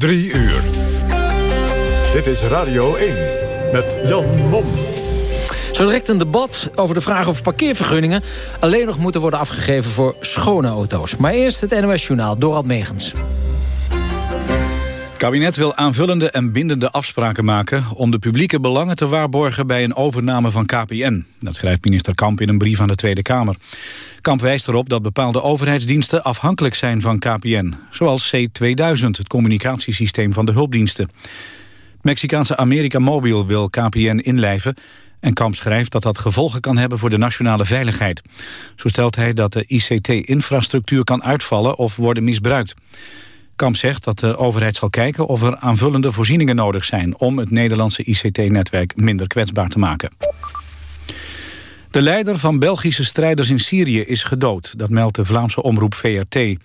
Drie uur. Dit is Radio 1 met Jan Mom. Zo direct een debat over de vraag of parkeervergunningen... alleen nog moeten worden afgegeven voor schone auto's. Maar eerst het NOS Journaal, Dorald Megens. Kabinet wil aanvullende en bindende afspraken maken... om de publieke belangen te waarborgen bij een overname van KPN. Dat schrijft minister Kamp in een brief aan de Tweede Kamer. Kamp wijst erop dat bepaalde overheidsdiensten afhankelijk zijn van KPN. Zoals C2000, het communicatiesysteem van de hulpdiensten. Mexicaanse America Mobil wil KPN inlijven... En Kamp schrijft dat dat gevolgen kan hebben voor de nationale veiligheid. Zo stelt hij dat de ICT-infrastructuur kan uitvallen of worden misbruikt. Kamp zegt dat de overheid zal kijken of er aanvullende voorzieningen nodig zijn... om het Nederlandse ICT-netwerk minder kwetsbaar te maken. De leider van Belgische strijders in Syrië is gedood. Dat meldt de Vlaamse omroep VRT. Het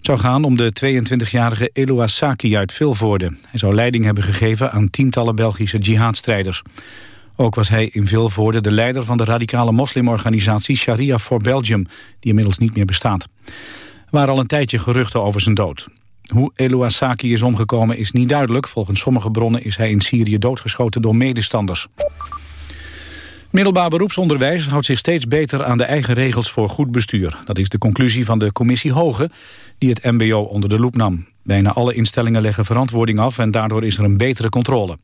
zou gaan om de 22-jarige Eloua Saki uit Vilvoorde. Hij zou leiding hebben gegeven aan tientallen Belgische jihadstrijders. Ook was hij in Vilvoorde de leider van de radicale moslimorganisatie Sharia for Belgium, die inmiddels niet meer bestaat. Er waren al een tijdje geruchten over zijn dood. Hoe Eloua Saki is omgekomen is niet duidelijk. Volgens sommige bronnen is hij in Syrië doodgeschoten door medestanders. Middelbaar beroepsonderwijs houdt zich steeds beter aan de eigen regels voor goed bestuur. Dat is de conclusie van de commissie Hoge, die het mbo onder de loep nam. Bijna alle instellingen leggen verantwoording af en daardoor is er een betere controle.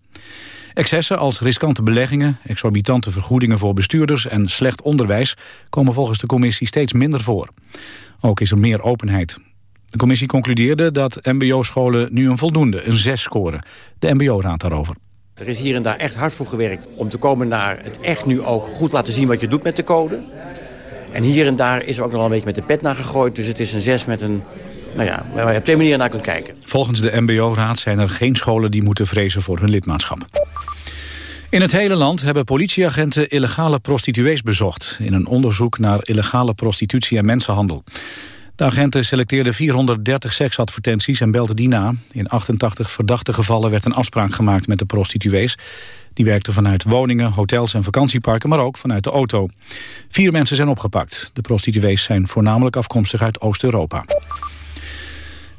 Excessen als riskante beleggingen, exorbitante vergoedingen voor bestuurders en slecht onderwijs komen volgens de commissie steeds minder voor. Ook is er meer openheid. De commissie concludeerde dat mbo-scholen nu een voldoende, een 6 scoren. De mbo-raad daarover. Er is hier en daar echt hard voor gewerkt om te komen naar het echt nu ook goed laten zien wat je doet met de code. En hier en daar is er ook nog wel een beetje met de pet naar gegooid. Dus het is een 6 met een, nou ja, waar je op twee manieren naar kunt kijken. Volgens de mbo-raad zijn er geen scholen die moeten vrezen voor hun lidmaatschap. In het hele land hebben politieagenten illegale prostituees bezocht... in een onderzoek naar illegale prostitutie en mensenhandel. De agenten selecteerden 430 seksadvertenties en belden die na. In 88 verdachte gevallen werd een afspraak gemaakt met de prostituees. Die werkten vanuit woningen, hotels en vakantieparken, maar ook vanuit de auto. Vier mensen zijn opgepakt. De prostituees zijn voornamelijk afkomstig uit Oost-Europa.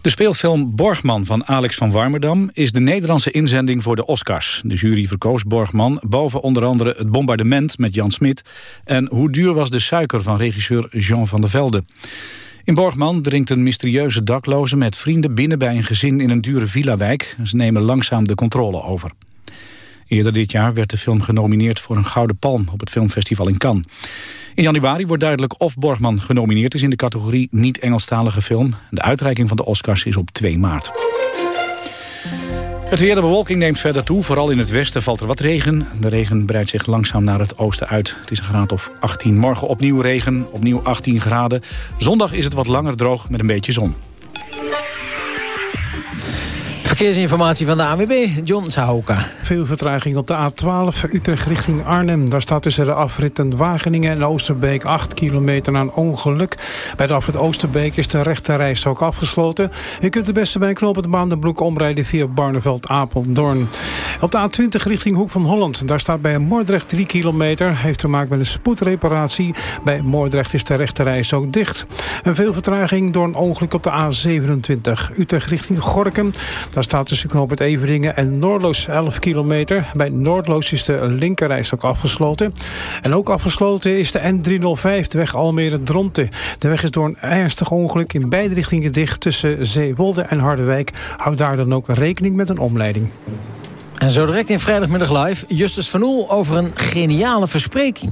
De speelfilm Borgman van Alex van Warmerdam is de Nederlandse inzending voor de Oscars. De jury verkoos Borgman boven onder andere Het Bombardement met Jan Smit... en Hoe duur was de suiker van regisseur Jean van der Velde. In Borgman dringt een mysterieuze dakloze met vrienden binnen bij een gezin in een dure villa-wijk. Ze nemen langzaam de controle over. Eerder dit jaar werd de film genomineerd voor een Gouden Palm op het filmfestival in Cannes. In januari wordt duidelijk of Borgman genomineerd is in de categorie niet-Engelstalige film. De uitreiking van de Oscars is op 2 maart. Het weer, de bewolking neemt verder toe. Vooral in het westen valt er wat regen. De regen breidt zich langzaam naar het oosten uit. Het is een graad of 18. Morgen opnieuw regen, opnieuw 18 graden. Zondag is het wat langer droog met een beetje zon. Verkeersinformatie van de AWB, John Sahoka. Veel vertraging op de A12 Utrecht richting Arnhem. Daar staat tussen de afritten Wageningen en Oosterbeek 8 kilometer een ongeluk. Bij de afrit Oosterbeek is de rechterrijstrook afgesloten. Je kunt het beste bij knooppunt Maandenbroek omrijden via Barneveld-Apeldoorn. Op de A20 richting Hoek van Holland. Daar staat bij Moordrecht 3 kilometer. Heeft te maken met een spoedreparatie. Bij Moordrecht is de rechterrijstrook dicht. En veel vertraging door een ongeluk op de A27 Utrecht richting Gorkum. Daar staat tussen knooppunt Everingen en Noordloos 11 kilometer. Bij Noordloos is de linkerreis ook afgesloten. En ook afgesloten is de N305, de weg Almere-Dronten. De weg is door een ernstig ongeluk in beide richtingen dicht... tussen Zeewolde en Harderwijk. Houd daar dan ook rekening met een omleiding. En zo direct in Vrijdagmiddag Live... Justus van Oel over een geniale verspreking.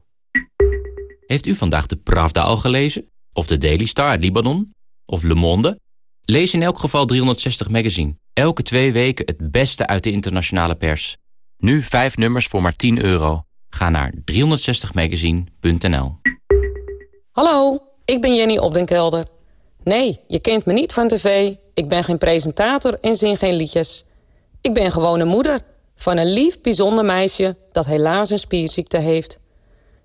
Heeft u vandaag de Pravda al gelezen? Of de Daily Star uit Libanon? Of Le Monde? Lees in elk geval 360 Magazine. Elke twee weken het beste uit de internationale pers. Nu vijf nummers voor maar 10 euro. Ga naar 360magazine.nl Hallo, ik ben Jenny Opdenkelder. Nee, je kent me niet van tv. Ik ben geen presentator en zing geen liedjes. Ik ben gewoon een moeder van een lief, bijzonder meisje... dat helaas een spierziekte heeft.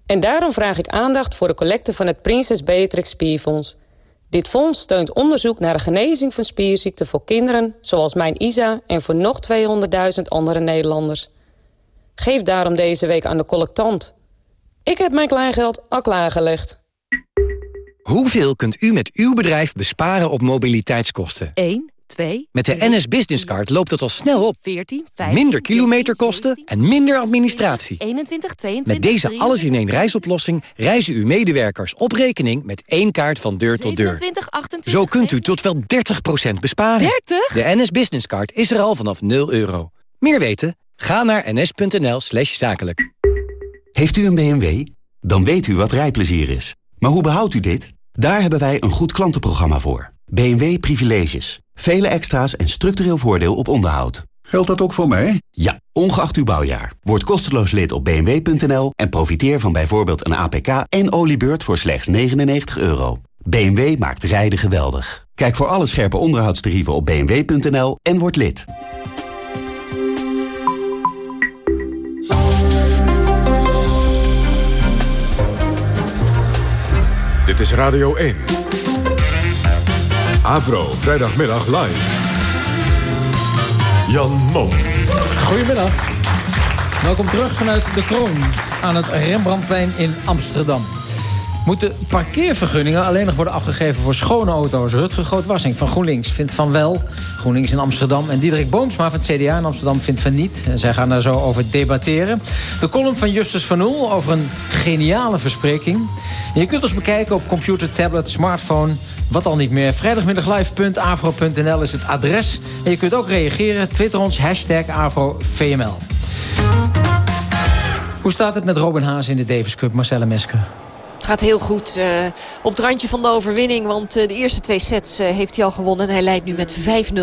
En daarom vraag ik aandacht voor de collecte van het Prinses Beatrix Spierfonds. Dit fonds steunt onderzoek naar de genezing van spierziekten voor kinderen... zoals mijn Isa en voor nog 200.000 andere Nederlanders. Geef daarom deze week aan de collectant. Ik heb mijn kleingeld al klaargelegd. Hoeveel kunt u met uw bedrijf besparen op mobiliteitskosten? 1, 2... Met de NS Business Card loopt het al snel op. 14, 15, minder kilometerkosten 17, en minder administratie. 21, 22, Met deze alles-in-één reisoplossing reizen uw medewerkers op rekening met één kaart van deur tot deur. 27, 28, Zo kunt u tot wel 30% besparen. 30? De NS Business Card is er al vanaf 0 euro. Meer weten? Ga naar ns.nl slash zakelijk. Heeft u een BMW? Dan weet u wat rijplezier is. Maar hoe behoudt u dit? Daar hebben wij een goed klantenprogramma voor. BMW Privileges. Vele extra's en structureel voordeel op onderhoud. Geldt dat ook voor mij? Ja, ongeacht uw bouwjaar. Word kosteloos lid op bmw.nl en profiteer van bijvoorbeeld een APK en oliebeurt voor slechts 99 euro. BMW maakt rijden geweldig. Kijk voor alle scherpe onderhoudstarieven op bmw.nl en word lid. Dit is Radio 1. Avro, vrijdagmiddag live. Jan Mom. Goedemiddag. Welkom terug vanuit de kroon aan het Rembrandtplein in Amsterdam. Moeten parkeervergunningen alleen nog worden afgegeven voor schone auto's? Rutger Grootwassing van GroenLinks vindt van wel. GroenLinks in Amsterdam. En Diederik Boomsma van het CDA in Amsterdam vindt van niet. En zij gaan daar zo over debatteren. De column van Justus van Oel over een geniale verspreking. Je kunt ons bekijken op computer, tablet, smartphone... Wat al niet meer. Vrijdagmiddaglive.avro.nl is het adres. En je kunt ook reageren. Twitter ons, hashtag. Hoe staat het met Robin Haas in de Davis Cup, Marcelle Mesker? Gaat heel goed. Uh, op het randje van de overwinning. Want uh, de eerste twee sets uh, heeft hij al gewonnen. En hij leidt nu met 5-0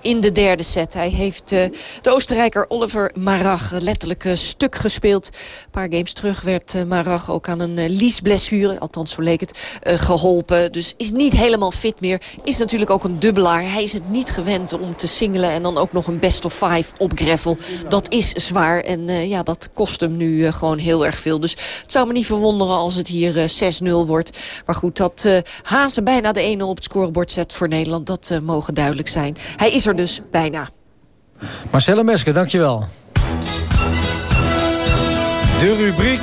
in de derde set. Hij heeft de Oostenrijker Oliver Marag letterlijk stuk gespeeld. Een paar games terug werd Marag ook aan een liesblessure. Althans, zo leek het. geholpen. Dus is niet helemaal fit meer. Is natuurlijk ook een dubbelaar. Hij is het niet gewend om te singelen. En dan ook nog een best of five op gravel. Dat is zwaar. En ja, dat kost hem nu gewoon heel erg veel. Dus het zou me niet verwonderen als het hier 6-0 wordt. Maar goed, dat uh, Hazen bijna de 1-0 op het scorebord zet voor Nederland... dat uh, mogen duidelijk zijn. Hij is er dus bijna. Marcelle Mesker, dankjewel. De rubriek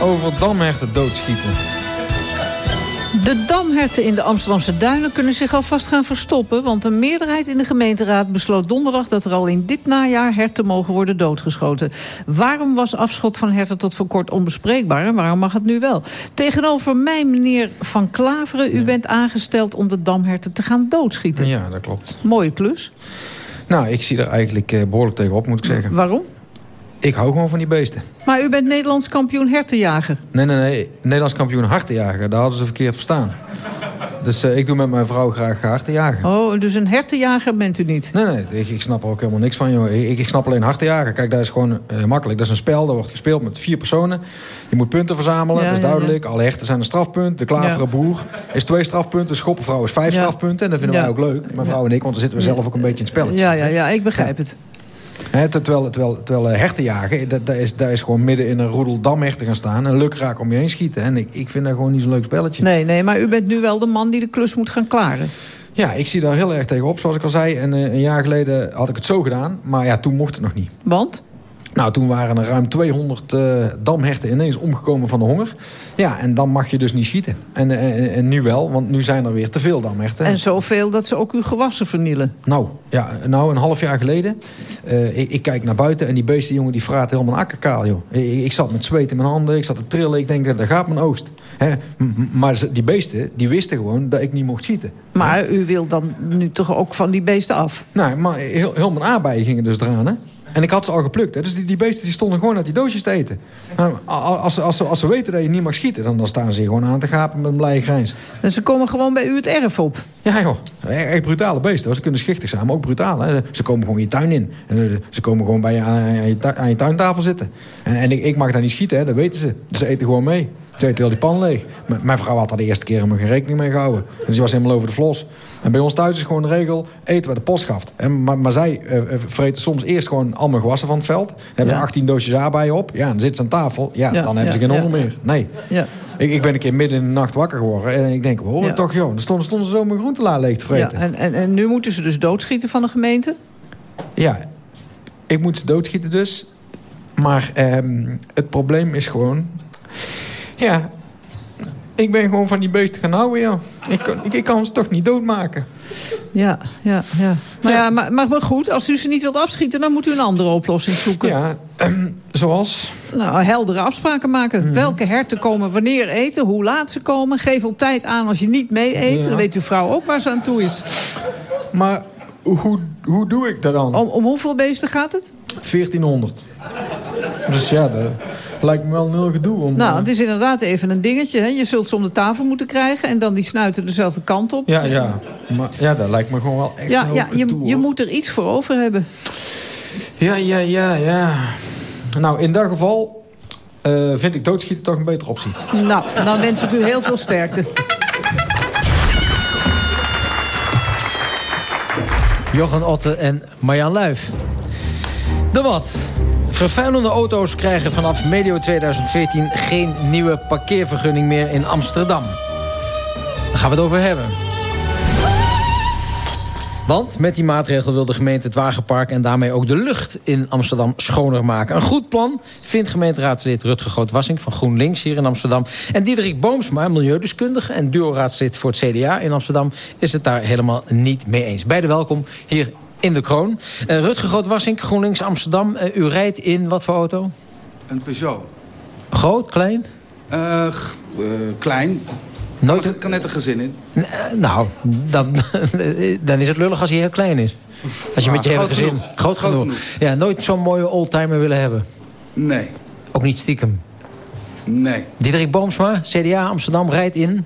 over damherten doodschieten. De damherten in de Amsterdamse duinen kunnen zich alvast gaan verstoppen... want een meerderheid in de gemeenteraad besloot donderdag... dat er al in dit najaar herten mogen worden doodgeschoten. Waarom was afschot van herten tot voor kort onbespreekbaar... en waarom mag het nu wel? Tegenover mij, meneer Van Klaveren... u bent aangesteld om de damherten te gaan doodschieten. Ja, dat klopt. Mooie klus. Nou, ik zie er eigenlijk eh, behoorlijk tegenop, moet ik zeggen. Waarom? Ik hou gewoon van die beesten. Maar u bent Nederlands kampioen hertenjager. Nee, nee, nee. Nederlands kampioen hartenjager. Daar hadden ze verkeerd verstaan. Dus uh, ik doe met mijn vrouw graag hartenjagen. Oh, dus een hertenjager bent u niet? Nee, nee. Ik, ik snap er ook helemaal niks van, joh. Ik, ik snap alleen hartenjagen. Kijk, dat is gewoon uh, makkelijk. Dat is een spel. Dat wordt gespeeld met vier personen. Je moet punten verzamelen. Ja, dat is ja, duidelijk. Ja. Alle herten zijn een strafpunt. De klaveren boer is twee strafpunten. De schoppenvrouw is vijf strafpunten. En dat vinden wij ook leuk. Mijn vrouw en ik. Want dan zitten we zelf ook een beetje in het spelletje. Ja, ja, ja. Ik begrijp het. He, terwijl, terwijl, terwijl herten jagen, dat, dat, is, dat is gewoon midden in een roedel damherten gaan staan... en lukraak om je heen schieten. En ik, ik vind dat gewoon niet zo'n leuk spelletje. Nee, nee, maar u bent nu wel de man die de klus moet gaan klaren. Ja, ik zie daar heel erg tegenop, zoals ik al zei. En uh, een jaar geleden had ik het zo gedaan, maar ja, toen mocht het nog niet. Want? Nou, toen waren er ruim 200 uh, damherten ineens omgekomen van de honger. Ja, en dan mag je dus niet schieten. En, en, en, nu wel, want nu zijn er weer te veel damherten. En zoveel dat ze ook uw gewassen vernielen. Nou, ja, nou een half jaar geleden. Uh, ik, ik, kijk naar buiten en die beesten, jongen, die vraat helemaal een akkerkaal, joh. Ik, ik, zat met zweet in mijn handen, ik zat te trillen. Ik denk, daar gaat mijn oogst. Hè? Maar die beesten, die wisten gewoon dat ik niet mocht schieten. Maar u wil dan nu toch ook van die beesten af? Nou, maar heel, heel mijn aardbeien gingen dus eraan, hè. En ik had ze al geplukt. Hè. Dus die, die beesten die stonden gewoon uit die doosjes te eten. Nou, als, ze, als, ze, als ze weten dat je niet mag schieten... dan, dan staan ze hier gewoon aan te gapen met een blije grijns. En ze komen gewoon bij u het erf op? Ja joh, echt brutale beesten. Ze kunnen schichtig zijn, maar ook brutaal. Hè. Ze komen gewoon je tuin in. En ze komen gewoon bij je aan, je, aan je tuintafel zitten. En, en ik, ik mag daar niet schieten, hè. dat weten ze. Dus ze eten gewoon mee. Twee heel die pan leeg. M- mijn vrouw had daar de eerste keer helemaal geen rekening mee gehouden. Dus die was helemaal over de flos. En bij ons thuis is gewoon de regel, eten waar de post gaft. En, maar, maar zij eh, vreten soms eerst gewoon allemaal gewassen van het veld. Hebben Ja. er 18 doosjes aardbeien op. Ja, dan zitten ze aan tafel. Ja, Ja, dan hebben ze geen honger meer. Nee. Ja. Ik, ik ben een keer midden in de nacht wakker geworden. En ik denk, hoor Ja. toch joh. Dan stonden, stonden ze zo mijn groentelaar leeg te Ja, vreten. en, en, en nu moeten ze dus doodschieten van de gemeente? Ja, ik moet ze doodschieten dus. Maar ehm, het probleem is gewoon... Ja, ik ben gewoon van die beesten gaan houden, ja. Ik, kan- ik, ik kan ze toch niet doodmaken. Ja, ja, ja. Maar, ja. maar, maar, maar goed, als u ze niet wilt afschieten... dan moet u een andere oplossing zoeken. Ja, ehm, zoals? Nou, heldere afspraken maken. Welke herten komen wanneer eten, hoe laat ze komen. Geef op tijd aan als je niet mee eet. Ja. Dan weet uw vrouw ook waar ze aan toe is. Maar hoe, hoe doe ik dat dan? Om, om hoeveel beesten gaat het? 1400. Dus ja, dat lijkt me wel heel gedoe. Om, Nou, het is inderdaad even een dingetje. Hè. Je zult ze om de tafel moeten krijgen... en dan die snuiten dezelfde kant op. Ja, ja. Maar ja, dat lijkt me gewoon wel echt Ja, ja je, gedoe, je hoor. moet er iets voor over hebben. Ja, ja, ja, ja. Nou, in dat geval eh, vind ik doodschieten toch een betere optie. Nou, dan wens ik u heel veel sterkte. Jochen Otte en Marjan Luif. De wat? Vervuilende auto's krijgen vanaf medio 2014 geen nieuwe parkeervergunning meer in Amsterdam. Daar gaan we het over hebben. Want met die maatregel wil de gemeente het wagenpark... en daarmee ook de lucht in Amsterdam schoner maken. Een goed plan vindt gemeenteraadslid Rutger Groot-Wassink... van GroenLinks hier in Amsterdam. En Diederik Boomsma, milieudeskundige... en duo-raadslid voor het CDA in Amsterdam... is het daar helemaal niet mee eens. Beide welkom hier in de kroon. Eh, Rutger Groot-Wassink, GroenLinks Amsterdam. Eh, u rijdt in wat voor auto? Een Peugeot. Groot, klein? Eh, eh, klein. Nooit Kan, kan net een gezin in. Nou, dan, dan is het lullig als hij heel klein is. Als je met je hele groot gezin... genoeg. Groot, Groot genoeg. Ja, nooit zo'n mooie oldtimer willen hebben. Nee. Ook niet stiekem. Nee. Diederik Boomsma, CDA Amsterdam, rijdt in...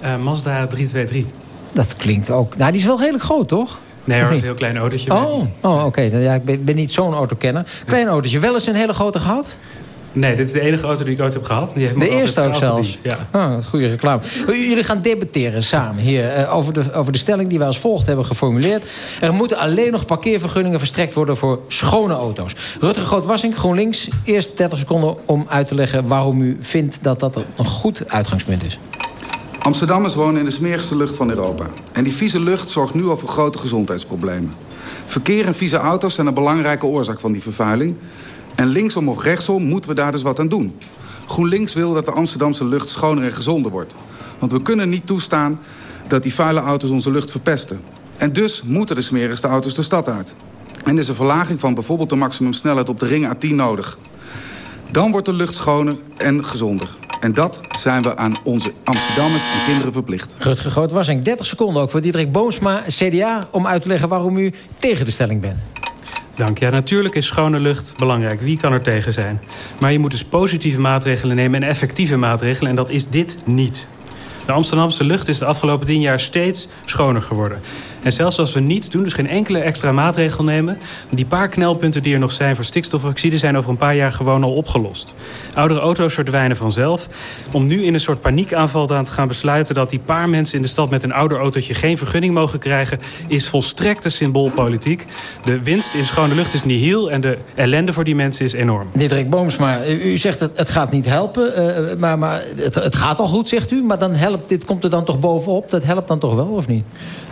Eh, Mazda 323. Dat klinkt ook... Nou, die is wel redelijk groot, toch? Nee niet? is een heel klein autootje. Oh, oh oké. Ja, ik ben, ben niet zo'n autokenner. Klein autootje. Wel eens een hele grote gehad? Nee, dit is de enige auto die ik ooit heb gehad. Die heeft De eerste ook zelfs. Ja. Ah, goede reclame. Jullie gaan debatteren samen hier eh, over, de, over de stelling die wij als volgt hebben geformuleerd. Er moeten alleen nog parkeervergunningen verstrekt worden voor schone auto's. Rutger Groot-Wassink, GroenLinks. Eerst 30 seconden om uit te leggen waarom u vindt dat dat een goed uitgangspunt is. Amsterdammers wonen in de smerigste lucht van Europa. En die vieze lucht zorgt nu al voor grote gezondheidsproblemen. Verkeer en vieze auto's zijn een belangrijke oorzaak van die vervuiling. En linksom of rechtsom moeten we daar dus wat aan doen. GroenLinks wil dat de Amsterdamse lucht schoner en gezonder wordt. Want we kunnen niet toestaan dat die vuile auto's onze lucht verpesten. En dus moeten de smerigste auto's de stad uit. En is een verlaging van bijvoorbeeld de maximumsnelheid op de ring A10 nodig. Dan wordt de lucht schoner en gezonder. En dat zijn we aan onze Amsterdammers en kinderen verplicht. Rutger Groot-Wassink, 30 seconden ook voor Diederik Boomsma, CDA... om uit te leggen waarom u tegen de stelling bent. Dank. Ja, natuurlijk is schone lucht belangrijk. Wie kan er tegen zijn? Maar je moet dus positieve maatregelen nemen en effectieve maatregelen. En dat is dit niet. De Amsterdamse lucht is de afgelopen tien jaar steeds schoner geworden. En zelfs als we niets doen, dus geen enkele extra maatregel nemen... die paar knelpunten die er nog zijn voor stikstofoxide... zijn over een paar jaar gewoon al opgelost. Oudere auto's verdwijnen vanzelf. Om nu in een soort paniekaanval aan te gaan besluiten... dat die paar mensen in de stad met een ouder autootje... geen vergunning mogen krijgen, is volstrekte symboolpolitiek. De winst in schone lucht is nihil... en de ellende voor die mensen is enorm. Diederik Boomsma, u zegt het, het gaat niet helpen, eh, maar, maar het, het gaat al goed, zegt u. Maar dan helpt, dit komt er dan toch bovenop? Dat helpt dan toch wel, of niet?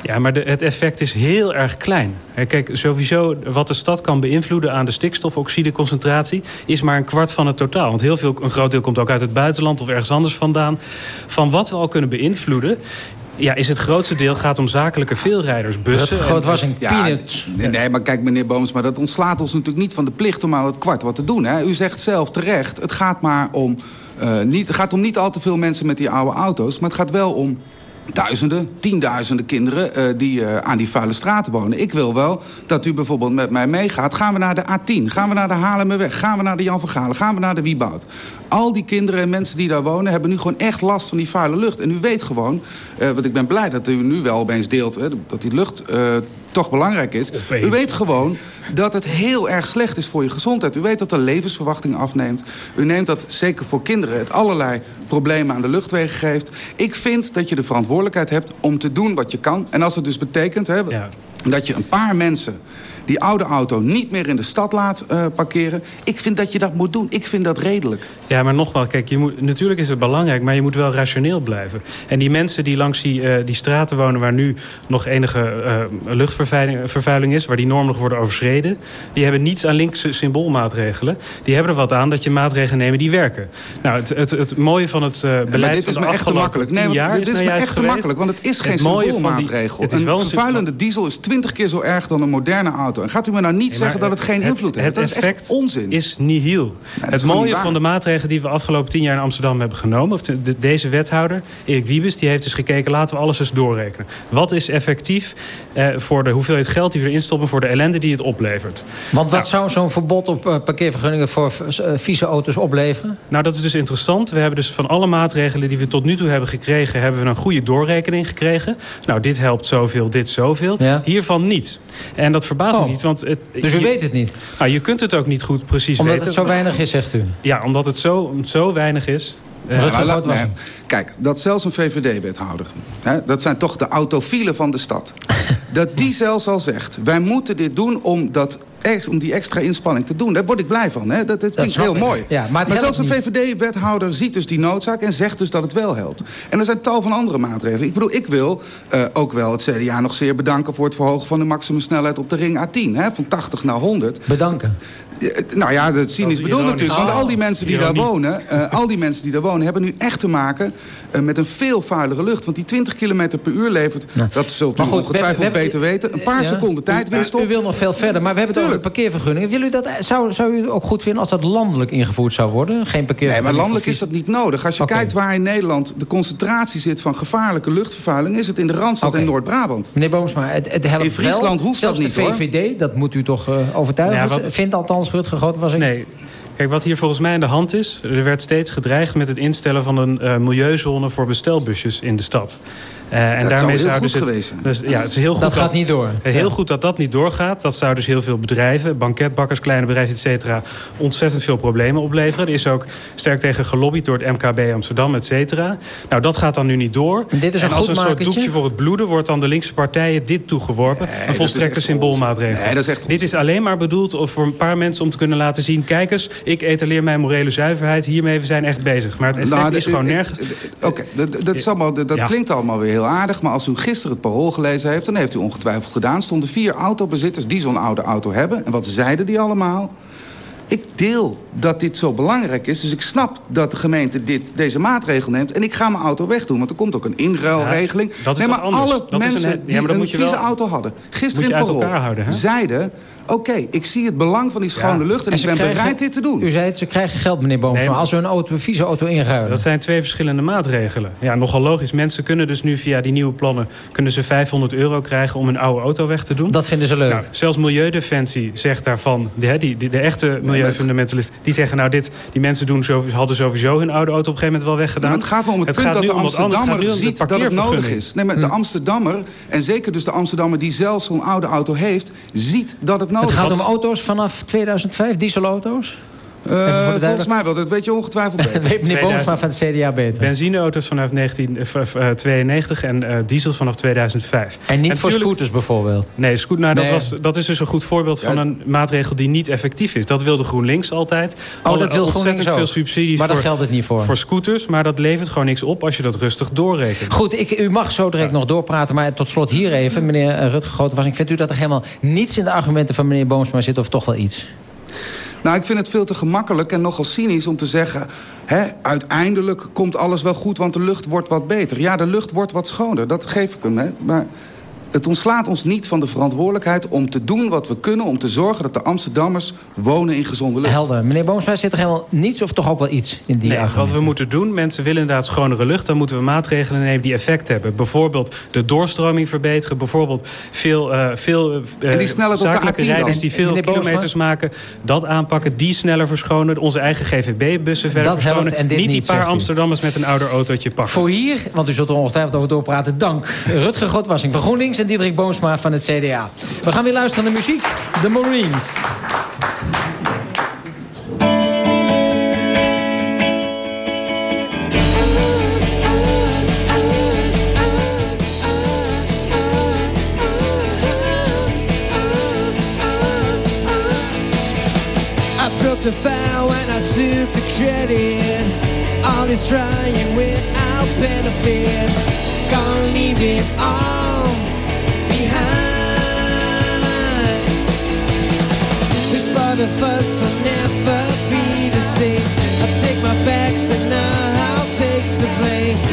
Ja, maar de, het effect is heel erg klein. Hè, Kijk, sowieso wat de stad kan beïnvloeden aan de stikstofoxideconcentratie... is maar een kwart van het totaal. Want heel veel, een groot deel komt ook uit het buitenland of ergens anders vandaan. Van wat we al kunnen beïnvloeden... Ja, is het grootste deel gaat om zakelijke veelrijders, bussen. Rutger Groot-Wassink, Ja, nee, nee, maar kijk, meneer Booms, maar dat ontslaat ons natuurlijk niet van de plicht om aan het kwart wat te doen. Hè? U zegt zelf terecht, het gaat maar om, eh, niet, het gaat om niet al te veel mensen met die oude auto's, maar het gaat wel om duizenden, tienduizenden kinderen eh, die eh, aan die vuile straten wonen. Ik wil wel dat u bijvoorbeeld met mij meegaat. Gaan we naar de A10, gaan we naar de Haarlemmerweg, gaan we naar de Jan van Galen, gaan we naar de Wieboud. Al die kinderen en mensen die daar wonen hebben nu gewoon echt last van die vuile lucht. En u weet gewoon, eh, want ik ben blij dat u nu wel opeens deelt... Hè, dat die lucht toch belangrijk is. U weet gewoon dat het heel erg slecht is voor je gezondheid. U weet dat de levensverwachting afneemt. U neemt dat zeker voor kinderen het allerlei problemen aan de luchtwegen geeft. Ik vind dat je de verantwoordelijkheid hebt om te doen wat je kan. En als het dus betekent hè, dat je een paar mensen die oude auto niet meer in de stad laat uh, parkeren. Ik vind dat je dat moet doen. Ik vind dat redelijk. Ja, maar nogmaals, kijk, je moet, natuurlijk is het belangrijk... maar je moet wel rationeel blijven. En die mensen die langs die, uh, die straten wonen... waar nu nog enige uh, luchtvervuiling is... waar die normen nog worden overschreden... die hebben niets aan linkse symboolmaatregelen. Die hebben er wat aan dat je maatregelen nemen die werken. Nou, het, het, het mooie van het beleid ja, dit is me echt te makkelijk. Nee, jaar dit is, me echt te makkelijk, want het is geen symboolmaatregel. Die, het is een wel vervuilende diesel is twintig keer zo erg dan een moderne auto. En gaat u me nou niet nee, zeggen dat het geen invloed heeft? Het dat is echt onzin. is nihil. Nee, het mooie van de maatregelen die we afgelopen tien jaar in Amsterdam hebben genomen... of de, de, deze wethouder, Erik Wiebes, die heeft dus gekeken... laten we alles eens doorrekenen. Wat is effectief eh, voor de hoeveelheid geld die we erin stoppen... voor de ellende die het oplevert? Want wat nou, zou zo'n verbod op uh, parkeervergunningen... voor uh, vieze auto's opleveren? Nou, dat is dus interessant. We hebben dus van alle maatregelen die we tot nu toe hebben gekregen... hebben we een goede doorrekening gekregen. Nou, dit helpt zoveel, dit zoveel. Ja. Hiervan niet. En dat verbaast oh. me niet, want... Het, dus u je, weet het niet? Nou, je kunt het ook niet goed precies omdat weten. Omdat het zo weinig is, zegt u? Ja, omdat het zo, zo weinig is. Ja, laat, nee, kijk, dat zelfs een VVD-wethouder... dat zijn toch de autofielen van de stad... dat die zelfs al zegt... wij moeten dit doen om om die extra inspanning te doen. Daar word ik blij van. Hè? Dat, dat, vind ik heel mooi. Ja, maar, maar zelfs een VVD-wethouder ziet dus die noodzaak... en zegt dus dat het wel helpt. En er zijn tal van andere maatregelen. Ik bedoel, ik wil uh, ook wel het CDA nog zeer bedanken... voor het verhogen van de maximumsnelheid op de ring A10. Hè? Van 80 naar 100. Bedanken. Nou ja, dat cynisch bedoeld natuurlijk. Want al die mensen die daar wonen, uh, al die mensen die daar wonen, hebben nu echt te maken uh, met een veel vuilere lucht. Want die 20 km per uur levert, ja. dat zult u ongetwijfeld we hebben, beter weten, een paar ja. seconden tijdwinst op. U wil nog veel verder, maar we hebben het over parkeervergunningen. Wil u dat, zou, zou u ook goed vinden als dat landelijk ingevoerd zou worden? Geen parkeervergunning? Nee, maar landelijk is dat niet nodig. Als je okay. kijkt waar in Nederland de concentratie zit van gevaarlijke luchtvervuiling, is het in de Randstad okay. en Noord-Brabant. Meneer Boomsma, het, het helpt In Friesland wel. hoeft Zelfs dat niet, de VVD, hoor. dat moet u toch uh, overtuigen. Ja, wat... Vindt althans Was. Nee. Kijk, wat hier volgens mij aan de hand is... er werd steeds gedreigd met het instellen van een uh, milieuzone... voor bestelbusjes in de stad. Uh, en dat daarmee zou dus heel het, goed dus, ja, het is heel goed dat, dat gaat niet door. Heel ja. goed dat dat niet doorgaat. Dat zou dus heel veel bedrijven, banketbakkers, kleine bedrijven, et cetera... ontzettend veel problemen opleveren. Er is ook sterk tegen gelobbyd door het MKB Amsterdam, et cetera. Nou, dat gaat dan nu niet door. En, dit is een en als een soort doekje voor het bloeden... wordt dan de linkse partijen dit toegeworpen. Nee, een volstrekte symboolmaatregel. Nee, dat is echt dit is alleen maar bedoeld voor een paar mensen om te kunnen laten zien... kijk eens, ik etaleer mijn morele zuiverheid. Hiermee we zijn echt bezig. Maar het effect nou, is gewoon nergens... Oké, okay, dat, dat, allemaal, dat ja. klinkt allemaal weer heel aardig... maar als u gisteren het parool gelezen heeft... dan heeft u ongetwijfeld gedaan. stonden vier autobezitters die zo'n oude auto hebben. En wat zeiden die allemaal? Ik deel dat dit zo belangrijk is. Dus ik snap dat de gemeente dit, deze maatregel neemt. En ik ga mijn auto wegdoen. Want er komt ook een inruilregeling. Ja, dat is nee, maar anders. alle dat mensen een, die ja, een vieze wel, auto hadden... gisteren in parool houden, zeiden... oké, okay, ik zie het belang van die schone Ja. lucht... en, En ik ben krijgen- bereid dit te doen. U zei het, ze krijgen geld, meneer Boomsma, Nee, maar- als ze een, auto, een vieze auto inruilen. Dat zijn twee verschillende maatregelen. Ja, nogal logisch. Mensen kunnen dus nu via die nieuwe plannen... kunnen ze 500 euro krijgen om een oude auto weg te doen. Dat vinden ze leuk. Nou, zelfs Milieudefensie zegt daarvan... De, hè, die, die- de echte milieufundamentalisten... die zeggen nou dit... die mensen doen zo, hadden sowieso hun oude auto op een gegeven moment wel weggedaan. Maar het gaat me om het, Het punt dat de. Het Amsterdammer de ziet dat het nodig is. Nee, maar de Amsterdammer, en zeker dus de Amsterdammer... die zelf zo'n oude auto heeft, ziet dat het nodig Het is. gaat om auto's vanaf 2005, dieselauto's? Eh, volgens mij wel, dat weet je ongetwijfeld beter. Dat weet meneer 2000. Boomsma van het CDA beter. Benzineauto's vanaf 1992 en eh, diesels vanaf 2005. En niet voor scooters bijvoorbeeld. Nee, scoot, nou, dat, was, dat is dus een goed voorbeeld van een maatregel die niet effectief is. Dat wilde GroenLinks altijd. Oh, dat wil ontzettend GroenLinks veel subsidies Maar daar voor, geldt het niet voor. voor scooters. Maar dat levert gewoon niks op als je dat rustig doorrekent. Goed, ik, u mag zo direct nog doorpraten. Maar tot slot hier even, meneer eh, Rutger Grootwassing. Vindt u dat er helemaal niets in de argumenten van meneer Boomsma zit... of toch wel iets? Nou, ik vind het veel te gemakkelijk en nogal cynisch om te zeggen... Hè, uiteindelijk komt alles wel goed, want de lucht wordt wat beter. Ja, de lucht wordt wat schoner, dat geef ik hem. Hè. Maar het ontslaat ons niet van de verantwoordelijkheid om te doen wat we kunnen... om te zorgen dat de Amsterdammers wonen in gezonde lucht. Helder. Meneer Boomsma, zit er helemaal niets of toch ook wel iets in die Nee, wat argumenten? we moeten doen, mensen willen inderdaad schonere lucht... dan moeten we maatregelen nemen die effect hebben. Bijvoorbeeld de doorstroming verbeteren. Bijvoorbeeld veel, eh veel eh, En die zakelijke A10 dan. rijders die veel kilometers maken. Dat aanpakken, die sneller verschonen. Onze eigen GVB-bussen verder Dat helpt verschonen. en dit niet die paar. Amsterdammers met een ouder autootje pakken. Voor hier, want u zult er ongetwijfeld over doorpraten, dank. Rutger Grootwassing van GroenLinks en Diederik Boomsma van het CDA. We gaan weer luisteren naar muziek. The Marines. The file when I took the credit. All this trying without benefit. Gonna leave it all This of us will never be the same. I'll take my and now I'll take to blame.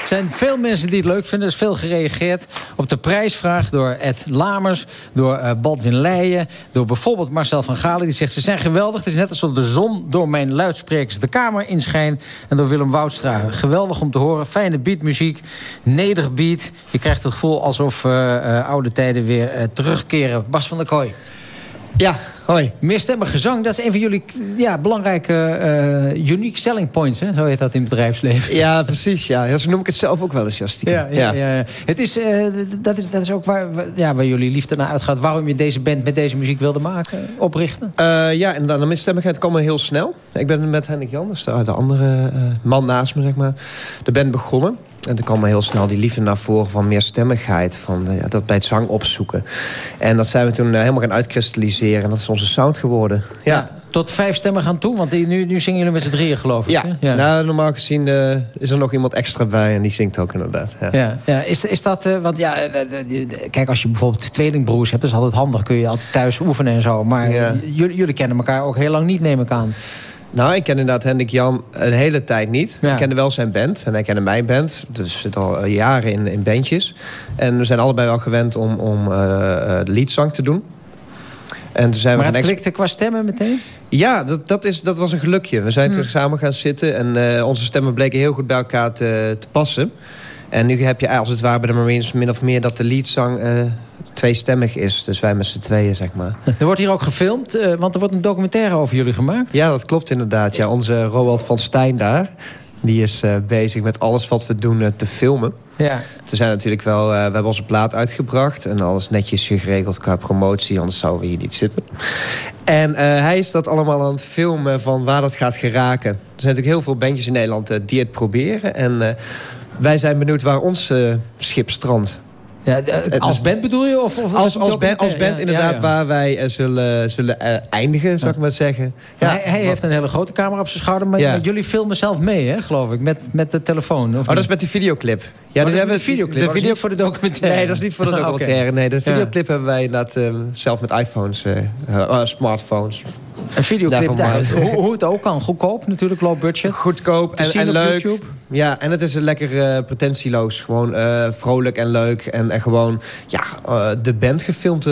Er zijn veel mensen die het leuk vinden. Er is veel gereageerd op de prijsvraag door Ed Lamers... door eh, Baldwin Leijen, door bijvoorbeeld Marcel van Galen. Die zegt, ze zijn geweldig. Het is net alsof de zon door mijn luidsprekers de kamer inschijnt. En door Willem Woudstra. Geweldig om te horen. Fijne beatmuziek. Nederig beat. Je krijgt het gevoel alsof eh, eh, oude tijden weer terugkeren. Bas van der Kooi. Ja, hoi. Meerstemmig gezang, dat is een van jullie ja, belangrijke uh, unique selling points, hè? zo heet dat in het bedrijfsleven. Ja, precies. Ja. ja. Zo noem ik het zelf ook wel eens, ja, ja, ja, ja. ja. Het is, uh, dat, is, dat is ook waar, ja, waar jullie liefde naar uitgaat. Waarom je deze band met deze muziek wilde maken, oprichten? Uh, ja, en dan de meerstemmigheid kwam heel snel. Ik ben met Henrik Jan, dus de, de andere man naast me, zeg maar, de band begonnen. En toen kwam heel snel die liefde naar voren van meerstemmigheid. Van ja, dat bij het zang opzoeken. En dat zijn we toen helemaal gaan uitkristalliseren. En dat is onze sound geworden. Ja. ja tot vijf stemmen gaan toe? Want nu, nu zingen jullie met z'n drieën, geloof ik. Ja, ja. Nou, normaal gezien uh, is er nog iemand extra bij. En die zingt ook inderdaad. Ja, ja, ja. Is, is dat... Uh, want ja, kijk, als je bijvoorbeeld tweelingbroers hebt... is altijd handig. Kun je altijd thuis oefenen en zo. Maar jullie kennen elkaar ook heel lang niet, neem ik aan. Nou, ik ken inderdaad Hendrik Jan een hele tijd niet. Ik kende wel zijn band en hij kende mijn band. Dus we zitten al jaren in, in bandjes. En we zijn allebei wel gewend om, om uh, liedzang te doen. En toen zijn maar we het klikte qua stemmen meteen? Ja, dat, dat, is, dat was een gelukje. We zijn hmm. toen samen gaan zitten en uh, onze stemmen bleken heel goed bij elkaar te, te, passen. En nu heb je als het ware bij de Marines min of meer dat de leadzang uh, tweestemmig is. Dus wij met z'n tweeën, zeg maar. Er wordt hier ook gefilmd, uh, want er wordt een documentaire over jullie gemaakt. Ja, dat klopt inderdaad. Ja, onze Roald van Stijn daar, die is bezig met alles wat we doen te filmen. Ja. Er zijn natuurlijk wel, uh, we hebben onze plaat uitgebracht en alles netjes geregeld qua promotie, anders zouden we hier niet zitten. En hij is dat allemaal aan het filmen van waar dat gaat geraken. Er zijn natuurlijk heel veel bandjes in Nederland die het proberen. En wij zijn benieuwd waar ons schip strandt. Ja, als band bedoel je? Of, of als, als, band, als band inderdaad waar wij uh, zullen, zullen uh, eindigen, zou ik maar zeggen. Ja, hij, hij heeft een hele grote camera op zijn schouder. Maar jullie filmen zelf mee, hè, geloof ik, met, met de telefoon. Of oh, dat is met die videoclip. Ja, oh, dat hebben de videoclip. De video... voor de documentaire. Nee, dat is niet voor de documentaire. Nee, de videoclip hebben wij inderdaad um, zelf met iPhones, uh, smartphones. Een videoclip, daar, hoe, hoe, het ook kan. Goedkoop natuurlijk, low budget. Goedkoop en, en leuk. YouTube. Ja, en het is een lekker uh, pretentieloos. Gewoon uh, vrolijk en leuk. En, en gewoon ja, uh, de band gefilmd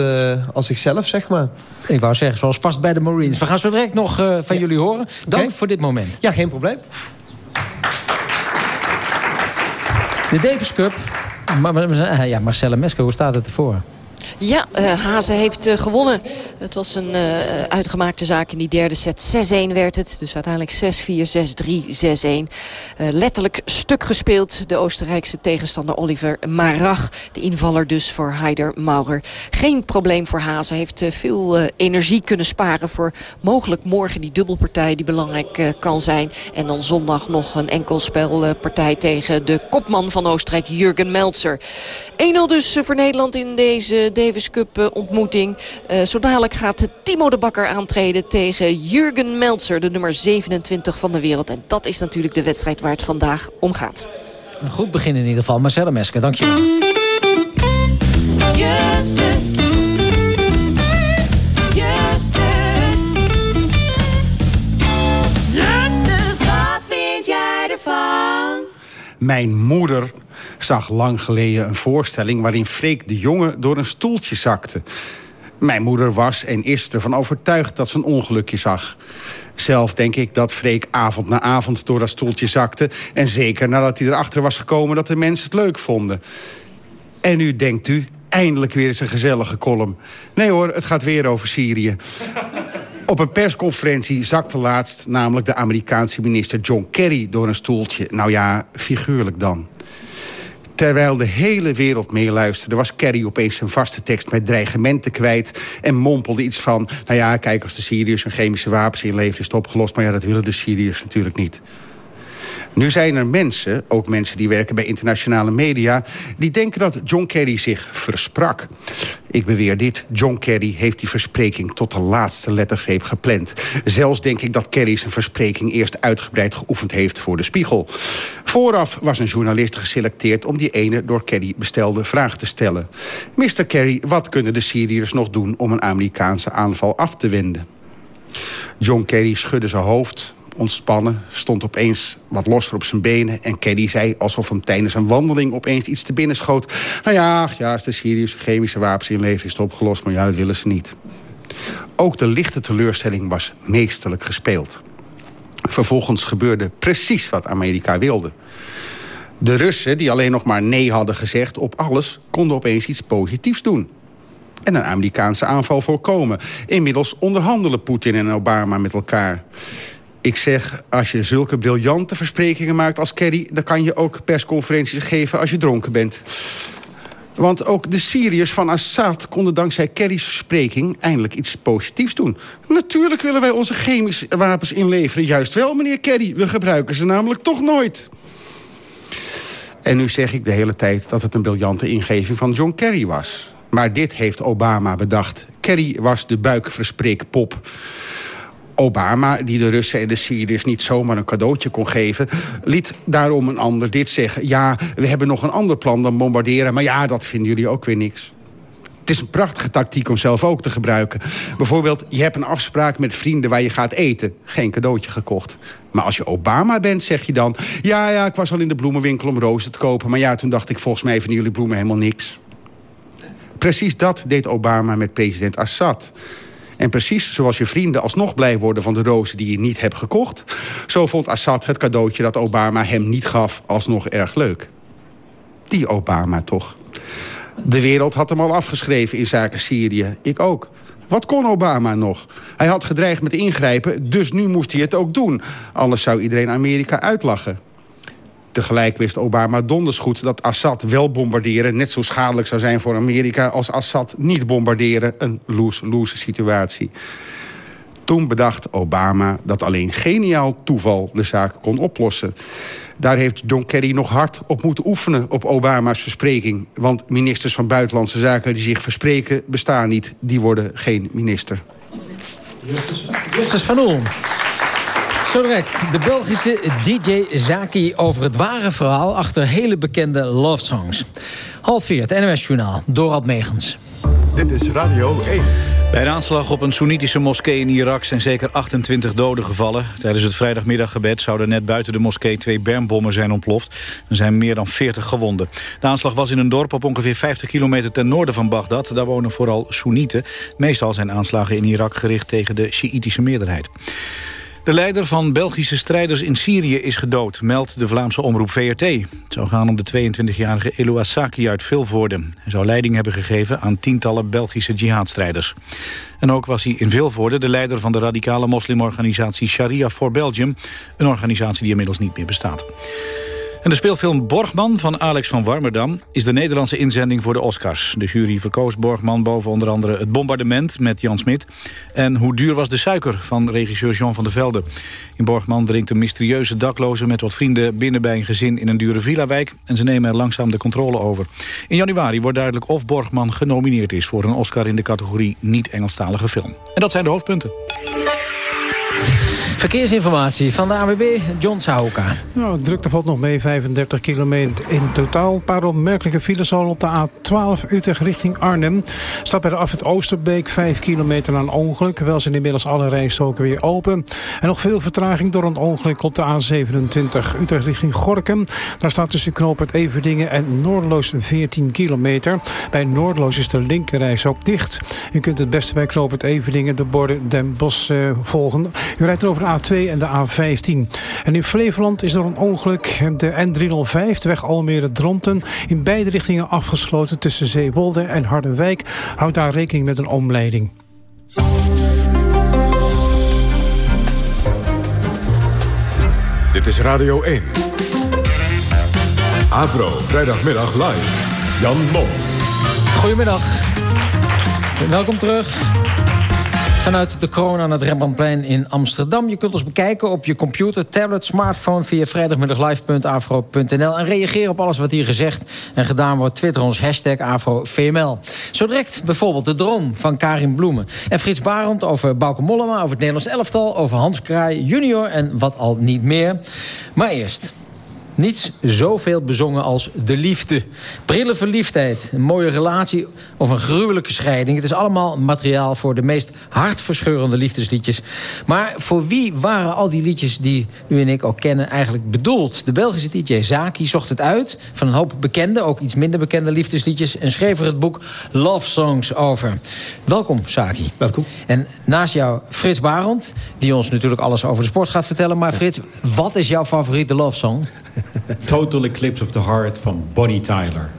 als zichzelf, zeg maar. Ik wou zeggen, zoals past bij de Marines. We gaan zo direct nog van ja. jullie horen. Dank okay. voor dit moment. Ja, geen probleem. De Davis Cup. Ja, Marcelle Mesker, hoe staat het ervoor? Ja, uh, Hazen heeft uh, gewonnen. Het was een uh, uitgemaakte zaak in die derde set. 6-1 werd het. Dus uiteindelijk 6-4, 6-3, 6-1. letterlijk stuk gespeeld. De Oostenrijkse tegenstander Oliver Marach. De invaller dus voor Heider Maurer. Geen probleem voor Hazen. Heeft veel energie kunnen sparen voor mogelijk morgen die dubbelpartij die belangrijk kan zijn. En dan zondag nog een enkelspelpartij tegen de kopman van Oostenrijk, Jurgen Meltzer. 1-0 dus voor Nederland in deze Davis Cup eh, ontmoeting. Uh, zo dadelijk gaat Timo de Bakker aantreden tegen Jurgen Meltzer. De nummer 27 van de wereld. En dat is natuurlijk de wedstrijd waar het vandaag om gaat. Een goed begin in ieder geval. Marcella Mesker, dankjewel. Justus, Mijn moeder zag lang geleden een voorstelling... waarin Freek de Jonge door een stoeltje zakte. Mijn moeder was en is ervan overtuigd dat ze een ongelukje zag. Zelf denk ik dat Freek avond na avond door dat stoeltje zakte... en zeker nadat hij erachter was gekomen dat de mensen het leuk vonden. En nu denkt u, eindelijk weer eens een gezellige column. Nee hoor, het gaat weer over Syrië. Op een persconferentie zakte laatst namelijk de Amerikaanse minister John Kerry door een stoeltje. Nou ja, figuurlijk dan. Terwijl de hele wereld meeluisterde... was Kerry opeens zijn vaste tekst met dreigementen kwijt... en mompelde iets van... nou ja, kijk, als de Syriërs hun chemische wapens inleveren... is het opgelost, maar ja, dat willen de Syriërs natuurlijk niet. Nu zijn er mensen, ook mensen die werken bij internationale media... die denken dat John Kerry zich versprak. Ik beweer dit, John Kerry heeft die verspreking tot de laatste lettergreep gepland. Zelfs denk ik dat Kerry zijn verspreking eerst uitgebreid geoefend heeft voor de spiegel. Vooraf was een journalist geselecteerd om die ene door Kerry bestelde vraag te stellen. Mr. Kerry, wat kunnen de Syriërs nog doen om een Amerikaanse aanval af te wenden? John Kerry schudde zijn hoofd, ontspannen, stond opeens wat losser op zijn benen... en Caddy zei alsof hem tijdens een wandeling opeens iets te binnen schoot. Nou ja, ja als de Syrische chemische wapens inleveren is het opgelost... maar ja, dat willen ze niet. Ook de lichte teleurstelling was meesterlijk gespeeld. Vervolgens gebeurde precies wat Amerika wilde. De Russen, die alleen nog maar nee hadden gezegd op alles... konden opeens iets positiefs doen en een Amerikaanse aanval voorkomen. Inmiddels onderhandelen Poetin en Obama met elkaar. Ik zeg, als je zulke briljante versprekingen maakt als Kerry... dan kan je ook persconferenties geven als je dronken bent. Want ook de Syriërs van Assad konden dankzij Kerry's verspreking... eindelijk iets positiefs doen. Natuurlijk willen wij onze chemische wapens inleveren. Juist wel, meneer Kerry. We gebruiken ze namelijk toch nooit. En nu zeg ik de hele tijd dat het een briljante ingeving van John Kerry was. Maar dit heeft Obama bedacht. Kerry was de buikverspreekpop. Obama, die de Russen en de Syriërs niet zomaar een cadeautje kon geven... liet daarom een ander dit zeggen. Ja, we hebben nog een ander plan dan bombarderen... maar ja, dat vinden jullie ook weer niks. Het is een prachtige tactiek om zelf ook te gebruiken. Bijvoorbeeld, je hebt een afspraak met vrienden waar je gaat eten. Geen cadeautje gekocht. Maar als je Obama bent, zeg je dan... ja, ja, ik was al in de bloemenwinkel om rozen te kopen... maar ja, toen dacht ik, volgens mij vinden jullie bloemen helemaal niks. Precies dat deed Obama met president Assad. En precies zoals je vrienden alsnog blij worden van de rozen die je niet hebt gekocht... zo vond Assad het cadeautje dat Obama hem niet gaf alsnog erg leuk. Die Obama toch. De wereld had hem al afgeschreven in zaken Syrië. Ik ook. Wat kon Obama nog? Hij had gedreigd met ingrijpen, dus nu moest hij het ook doen. Anders zou iedereen Amerika uitlachen. Tegelijk wist Obama donders goed dat Assad wel bombarderen... net zo schadelijk zou zijn voor Amerika als Assad niet bombarderen. Een lose-lose situatie. Toen bedacht Obama dat alleen geniaal toeval de zaak kon oplossen. Daar heeft John Kerry nog hard op moeten oefenen op Obama's verspreking. Want ministers van Buitenlandse Zaken die zich verspreken bestaan niet. Die worden geen minister. Justus van Oel. Zo direct, de Belgische DJ Zaki over het ware verhaal... achter hele bekende love songs. Half vier, het NMS Journaal, Dorald Megens. Dit is Radio 1. Bij een aanslag op een Soenitische moskee in Irak zijn zeker 28 doden gevallen. Tijdens het vrijdagmiddaggebed zouden net buiten de moskee twee bermbommen zijn ontploft. Er zijn meer dan 40 gewonden. De aanslag was in een dorp op ongeveer 50 kilometer ten noorden van Bagdad. Daar wonen vooral Soenieten. Meestal zijn aanslagen in Irak gericht tegen de Sjiïtische meerderheid. De leider van Belgische strijders in Syrië is gedood, meldt de Vlaamse omroep VRT. Het zou gaan om de 22-jarige Eloua Saki uit Vilvoorde. Hij zou leiding hebben gegeven aan tientallen Belgische jihadstrijders. En ook was hij in Vilvoorde de leider van de radicale moslimorganisatie Sharia for Belgium. Een organisatie die inmiddels niet meer bestaat. De speelfilm Borgman van Alex van Warmerdam... is de Nederlandse inzending voor de Oscars. De jury verkoos Borgman boven onder andere Het Bombardement met Jan Smit... en Hoe duur was de suiker van regisseur Jean van der Velde. In Borgman dringt een mysterieuze dakloze met wat vrienden... binnen bij een gezin in een dure villa-wijk... en ze nemen er langzaam de controle over. In januari wordt duidelijk of Borgman genomineerd is... voor een Oscar in de categorie niet-Engelstalige film. En dat zijn de hoofdpunten. Verkeersinformatie van de AWB, John Sauka. Nou, drukte valt nog mee, 35 kilometer in totaal. Een paar opmerkelijke files al op de A12 Utrecht richting Arnhem. Staat bij de afrit Oosterbeek 5 kilometer aan ongeluk. Wel zijn inmiddels alle rijstroken weer open. En nog veel vertraging door een ongeluk op de A27 Utrecht richting Gorkum. Daar staat tussen knooppunt Everdingen en Noordloos 14 kilometer. Bij Noordloos is de linkerreis ook dicht. U kunt het beste bij knooppunt Everdingen de borden Den Bosch uh, volgen. U rijdt over A2 en de A15. En in Flevoland is er een ongeluk. De N305, de weg Almere-Dronten, in beide richtingen afgesloten tussen Zeewolde en Harderwijk. Houd daar rekening met een omleiding. Dit is Radio 1. Avro, vrijdagmiddag live. Jan Mom. Goedemiddag. Welkom terug. Vanuit de kroon aan het Rembrandtplein in Amsterdam. Je kunt ons bekijken op je computer, tablet, smartphone... via vrijdagmiddaglive.afro.nl. En reageer op alles wat hier gezegd en gedaan wordt. Twitter ons hashtag AfroVML. Zo direct bijvoorbeeld de droom van Karin Bloemen. En Frits Barend over Bauke Mollema, over het Nederlands elftal... over Hans Kraai junior en wat al niet meer. Maar eerst... Niets zoveel bezongen als de liefde. Prille verliefdheid, een mooie relatie of een gruwelijke scheiding. Het is allemaal materiaal voor de meest hartverscheurende liefdesliedjes. Maar voor wie waren al die liedjes die u en ik ook kennen eigenlijk bedoeld? De Belgische DJ Zaki zocht het uit van een hoop bekende, ook iets minder bekende liefdesliedjes... en schreef er het boek Love Songs over. Welkom, Zaki. Welkom. En naast jou Frits Barend, die ons natuurlijk alles over de sport gaat vertellen. Maar Frits, wat is jouw favoriete love song? Total Eclipse of the Heart van Bonnie Tyler.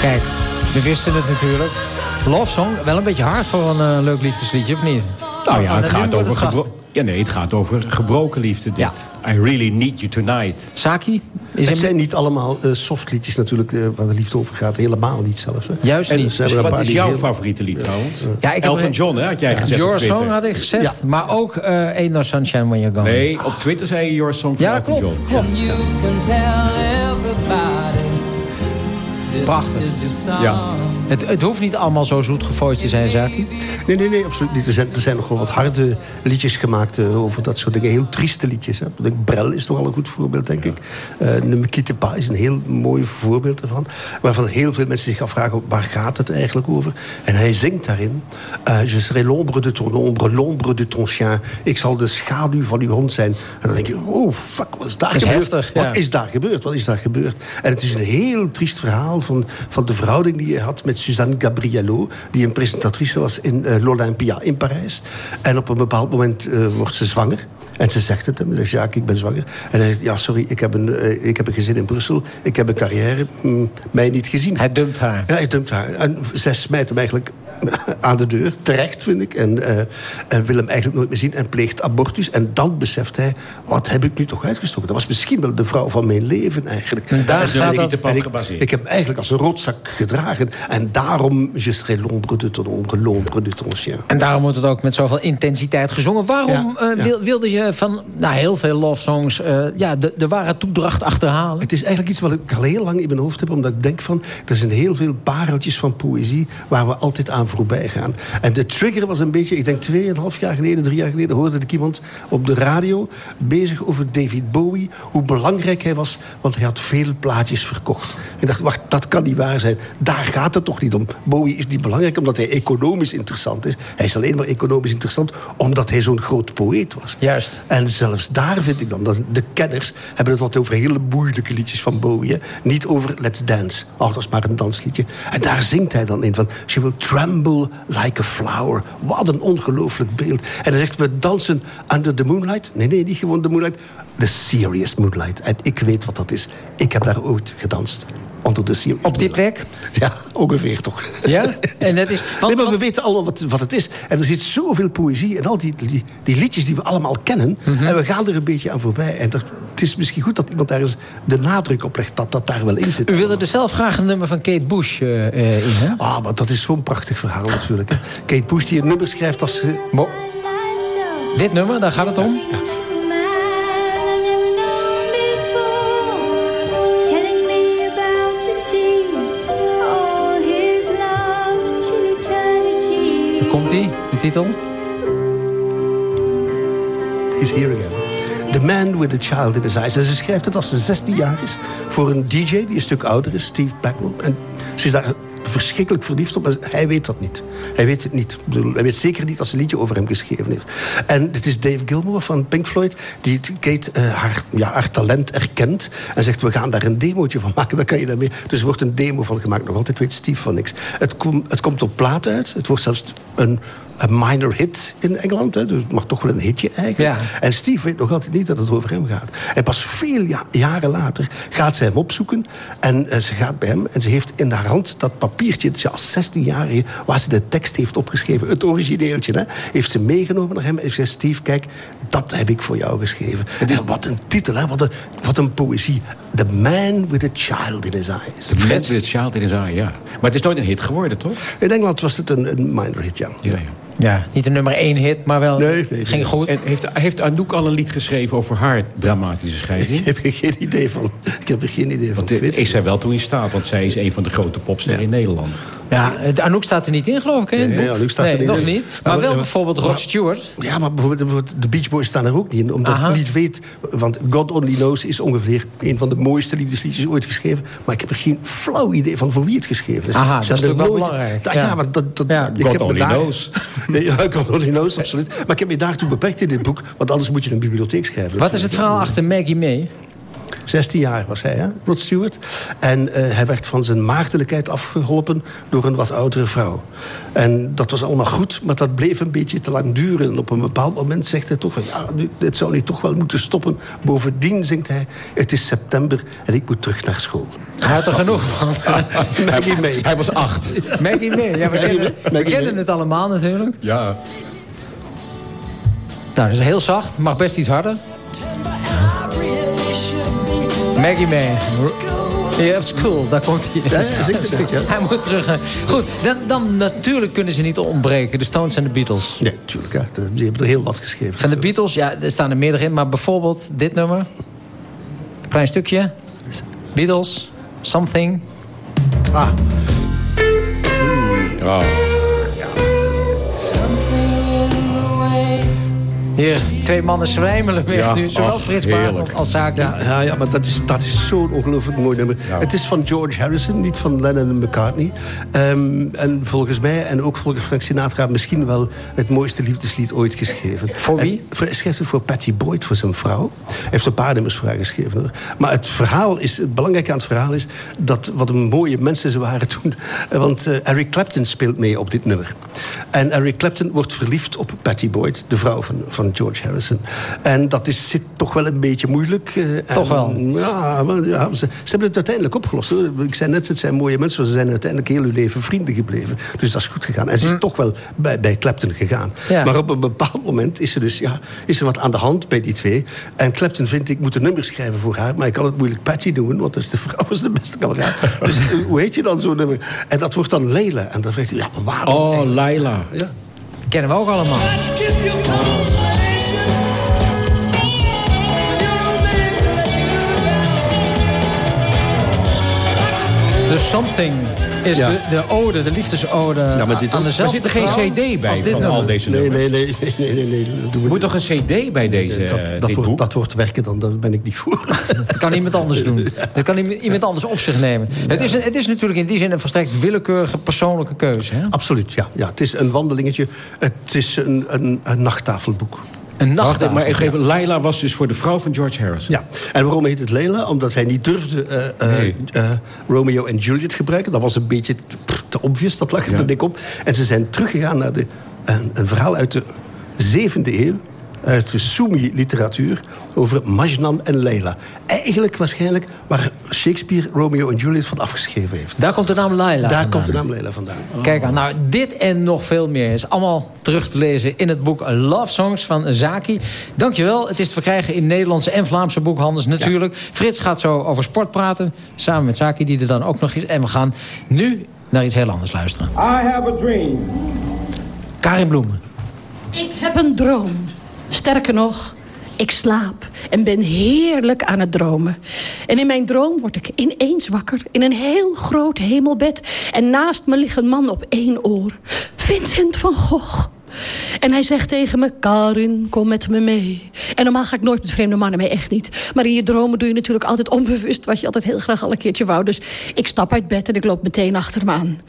Kijk, we wisten het natuurlijk. Love Song, wel een beetje hard voor een uh, leuk liefdesliedje, of niet? Nou ja, het gaat over... ja, nee, het gaat over gebroken liefde, dit. Ja. I really need you tonight. Saki? Is het zijn niet allemaal uh, softliedjes natuurlijk, uh, waar de liefde over gaat. Helemaal niet zelfs. Hè. Juist En niet. dus, wat is jouw heel- favoriete lied trouwens? Ja, ik Elton John, hè, had jij Ja, gezegd Your op Twitter. Song had ik gezegd. Maar ook uh, Ain't No Sunshine When You're Gone. Nee, op Twitter zei je Your Song van Ja, Elton klopt. John. klopt. You can tell everybody Prachtig. Ja. Het, het hoeft niet allemaal zo zoet gevoiced te zijn, Zaki. Nee, nee, nee, absoluut niet. Er zijn, er zijn nog wel wat harde liedjes gemaakt uh, over dat soort dingen. Heel trieste liedjes. Hè. Ik denk, Brel is toch al een goed voorbeeld, denk ik. Uh, pas is een heel mooi voorbeeld ervan. Waarvan heel veel mensen zich afvragen, waar gaat het eigenlijk over? En hij zingt daarin... Uh, je serai l'ombre de ton ombre, l'ombre de ton chien. Ik zal de schaduw van uw hond zijn. En dan denk je, oh, fuck, wat is daar is gebeurd? Heftig, ja. Wat is daar gebeurd? Wat is daar gebeurd? En het is een heel triest verhaal van, van de verhouding die hij had met Suzanne Gabriello... die een presentatrice was in uh, l'Olympia in Parijs. En op een bepaald moment uh, wordt ze zwanger. En ze zegt het hem. Ze zegt, ja, ik ben zwanger. En hij zegt, ja, sorry, ik heb een, uh, ik heb een gezin in Brussel. Ik heb een carrière. Mm, mij niet gezien. Hij dumpt haar. Ja, hij dumpt haar. En zij smijt hem eigenlijk aan de deur. Terecht, vind ik. En, uh, en wil hem eigenlijk nooit meer zien. En pleegt abortus. En dan beseft hij, wat heb ik nu toch uitgestoken? Dat was misschien wel de vrouw van mijn leven eigenlijk. En daar en, gaat ik, en ik, ik, heb hem eigenlijk als een rotzak gedragen. En daarom, je serai l'ombre de ton ombre, l'ombre de ton chien. En daarom wordt het ook met zoveel intensiteit gezongen. Waarom ja, uh, ja. Wil, wilde je van nou, heel veel love songs uh, ja, de, de ware toedracht achterhalen? Het is eigenlijk iets wat ik al heel lang in mijn hoofd heb. Omdat ik denk van, er zijn heel veel pareltjes van poëzie... waar we altijd aan voorbij gaan. En de trigger was een beetje, ik denk tweeënhalf jaar geleden, drie jaar geleden... hoorde ik iemand op de radio bezig over David Bowie... hoe belangrijk hij was, want hij had veel plaatjes verkocht. Ik dacht, wacht, dat kan niet waar zijn. Daar gaat het toch niet om. Bowie is niet belangrijk omdat hij economisch interessant is. Hij is alleen maar economisch interessant omdat hij zo'n groot poëet was. Juist. En zelfs daar vind ik dan, dat de kenners hebben het altijd over hele moeilijke liedjes van Bowie. Hè? Niet over Let's Dance. Oh, dat is maar een dansliedje. En daar zingt hij dan in van... She will tremble like a flower. Wat een ongelooflijk beeld. En hij zegt, we dansen under the moonlight. Nee, nee, niet gewoon de moonlight. The serious moonlight. En ik weet wat dat is. Ik heb daar ooit gedanst. Onder de serious Op die plek? Ja, ongeveer toch. Ja? En dat is... Want, nee, maar we weten allemaal wat, wat het is. En er zit zoveel poëzie en al die, die, die liedjes die we allemaal kennen. Mm -hmm. En we gaan er een beetje aan voorbij. En dat, het is misschien goed dat iemand daar eens de nadruk op legt... dat dat daar wel in zit. U wilde er zelf graag een nummer van Kate Bush uh, uh, in, hè? Ah, maar dat is zo'n prachtig verhaal natuurlijk. Hè. Kate Bush die een nummer schrijft als... Uh... Bo Dit nummer, daar gaat het om? Ja. De titel? He's here again. The Man with a Child in His Eyes. En ze schrijft het als ze 16 jaar is. Voor een DJ die een stuk ouder is, Steve Blackwell. En ze is daar verschrikkelijk verliefd op, maar hij weet dat niet. Hij weet het niet. Hij weet zeker niet als een liedje over hem geschreven heeft. En het is Dave Gilmour van Pink Floyd... die Kate uh, haar, ja, haar talent erkent... en zegt, we gaan daar een demootje van maken. Dan kan je daarmee... Dus er wordt een demo van gemaakt. Nog altijd weet Steve van niks. Het, kom, het komt op plaat uit. Het wordt zelfs een een minor hit in Engeland. Hè, dus het mag toch wel een hitje eigenlijk. Ja. En Steve weet nog altijd niet dat het over hem gaat. En pas veel ja, jaren later gaat ze hem opzoeken. En uh, ze gaat bij hem en ze heeft in haar hand dat papiertje... dat ze als 16-jarige, waar ze de tekst heeft opgeschreven... het origineeltje, hè, heeft ze meegenomen naar hem. En zegt, Steve, kijk, dat heb ik voor jou geschreven. En wat een titel, hè, wat, een, wat een poëzie. The Man with a Child in His Eyes. The Man with a Child in His Eyes, ja. Maar het is nooit een hit geworden, toch? In Engeland was het een, een minor hit, ja. ja, ja. Ja, niet een nummer één hit, maar wel nee, nee, ging goed. En heeft, heeft Anouk al een lied geschreven over haar dramatische scheiding? Ik heb er geen idee van. Ik heb er geen idee van. Want de, is zij wel toe in staat? Want zij is een van de grote popsterren ja. in Nederland. Ja, Anouk staat er niet in, geloof ik. Hè? Nee, nee Anouk staat nee, er niet nog in. niet. Maar, wel bijvoorbeeld Rod Stewart. Ja, maar bijvoorbeeld de Beach Boys staan er ook niet in. Omdat Aha. ik niet weet... Want God Only Knows is ongeveer een van de mooiste liefdesliedjes ooit geschreven. Maar ik heb er geen flauw idee van voor wie het geschreven is. Aha, dat is natuurlijk wel belangrijk. Ja, ja, maar dat... dat ja. ik God heb Only daar, Knows. Nee, ja, God Only Knows, absoluut. Maar ik heb me daartoe beperkt in dit boek. Want anders moet je een bibliotheek schrijven. Wat is het verhaal achter Maggie May? 16 jaar was hij, hè? Rod Stewart. En uh, hij werd van zijn maagdelijkheid afgeholpen door een wat oudere vrouw. En dat was allemaal goed, maar dat bleef een beetje te lang duren. En op een bepaald moment zegt hij toch van... ja, nu, dit zou nu toch wel moeten stoppen. Bovendien zingt hij... het is september en ik moet terug naar school. Hij had er genoeg van. Maggie May. Hij was acht. Maggie May, ja, we kennen, we kennen het allemaal natuurlijk. Ja. Nou, dat is heel zacht. Mag best iets harder. Maggie May. Ja, op school, daar komt hij. Ja, ja, zeker. Hij moet terug. Goed, dan, dan natuurlijk kunnen ze niet ontbreken. De Stones en de Beatles. Nee, natuurlijk. Ja. Die hebben er heel wat geschreven. Van de Beatles, ja, er staan er meerdere in. Maar bijvoorbeeld dit nummer. Klein stukje. Beatles, Something. Ah. Oh. Twee mannen zwijmelen weg Ja, nu. Zowel ach, Frits Barend als Zaak. Ja, ja, ja, maar dat is, dat is zo'n ongelooflijk mooi nummer. Het is van George Harrison, niet van Lennon en McCartney. Ehm, en volgens mij, en ook volgens Frank Sinatra... misschien wel het mooiste liefdeslied ooit geschreven. Voor wie? En, voor- hij schreef het voor Patty Boyd, voor zijn vrouw. Hij heeft een paar nummers voor haar geschreven. Hoor. Maar het verhaal is, het belangrijke aan het verhaal is... Dat, wat een mooie mensen ze waren toen. Want eh, Eric Clapton speelt mee op dit nummer. En Eric Clapton wordt verliefd op Patty Boyd, de vrouw van, van George Harrison. En dat is, zit toch wel een beetje moeilijk. eh, Toch en- wel? Ja, ze, ze hebben het uiteindelijk opgelost. Hoor. Ik zei net, het zijn mooie mensen, maar ze zijn uiteindelijk heel hun leven vrienden gebleven. Dus dat is goed gegaan. En ze is toch wel bij, bij Clapton gegaan. Hm. Ja. Maar op een bepaald moment is er dus ja, is er wat aan de hand bij die twee. En Clapton vindt, ik moet een nummer schrijven voor haar... maar ik kan het moeilijk Patty doen, want dat is de vrouw is de beste kameraad. dus eh, hoe heet je dan zo'n nummer? En dat wordt dan Leila. En dan vraagt hij, ja, maar waarom? Oh? Laila. Ja. Kennen we ook allemaal. The Something is Ja. de, de ode, de liefdesode Ja, maar dit, aan dezelfde zit er geen cd bij van al deze Nee, nummers? nee, nee, nee, nee, nee, nee, dat doen we Er moet toch een cd bij deze, dat, eh, dat, wordt, boek? dat wordt werken dan, daar ben ik niet voor. Dat kan iemand anders doen. Dat kan iemand- iemand anders op zich nemen. Het, is, het is natuurlijk in die zin een verstrekt willekeurige persoonlijke keuze. Hè? Absoluut, ja. ja. Het is een wandelingetje. Het is een, een, een nachttafelboek. Een Wacht, maar even, Laila was dus voor de vrouw van George Harrison. Ja, en waarom heet het Leila? Omdat hij niet durfde eh, eh, Nee. eh, Romeo en Juliet gebruiken. Dat was een beetje te, obvious, dat lag er te dik op. En ze zijn teruggegaan naar de, een, een verhaal uit de 7e eeuw. Uit de Sumi-literatuur over Majnan en Leila. Eigenlijk waarschijnlijk waar Shakespeare Romeo en Juliet van afgeschreven heeft. Daar komt de naam Laila Daar vandaan. komt de naam Leila vandaan. Kijk aan, nou, dit en nog veel meer is allemaal terug te lezen in het boek Love Songs van Zaki. Dankjewel. Het is te verkrijgen in Nederlandse en Vlaamse boekhandels natuurlijk. Frits gaat zo over sport praten, samen met Zaki die er dan ook nog is. En we gaan nu naar iets heel anders luisteren. I have a dream. Karin Bloemen. Ik heb een droom. Sterker nog, ik slaap en ben heerlijk aan het dromen. En in mijn droom word ik ineens wakker in een heel groot hemelbed. En naast me ligt een man op één oor. Vincent van Gogh. En hij zegt tegen me, Karin, kom met me mee. En normaal ga ik nooit met vreemde mannen mee, echt niet. Maar in je dromen doe je natuurlijk altijd onbewust... wat je altijd heel graag al een keertje wou. Dus ik stap uit bed en ik loop meteen achter hem aan.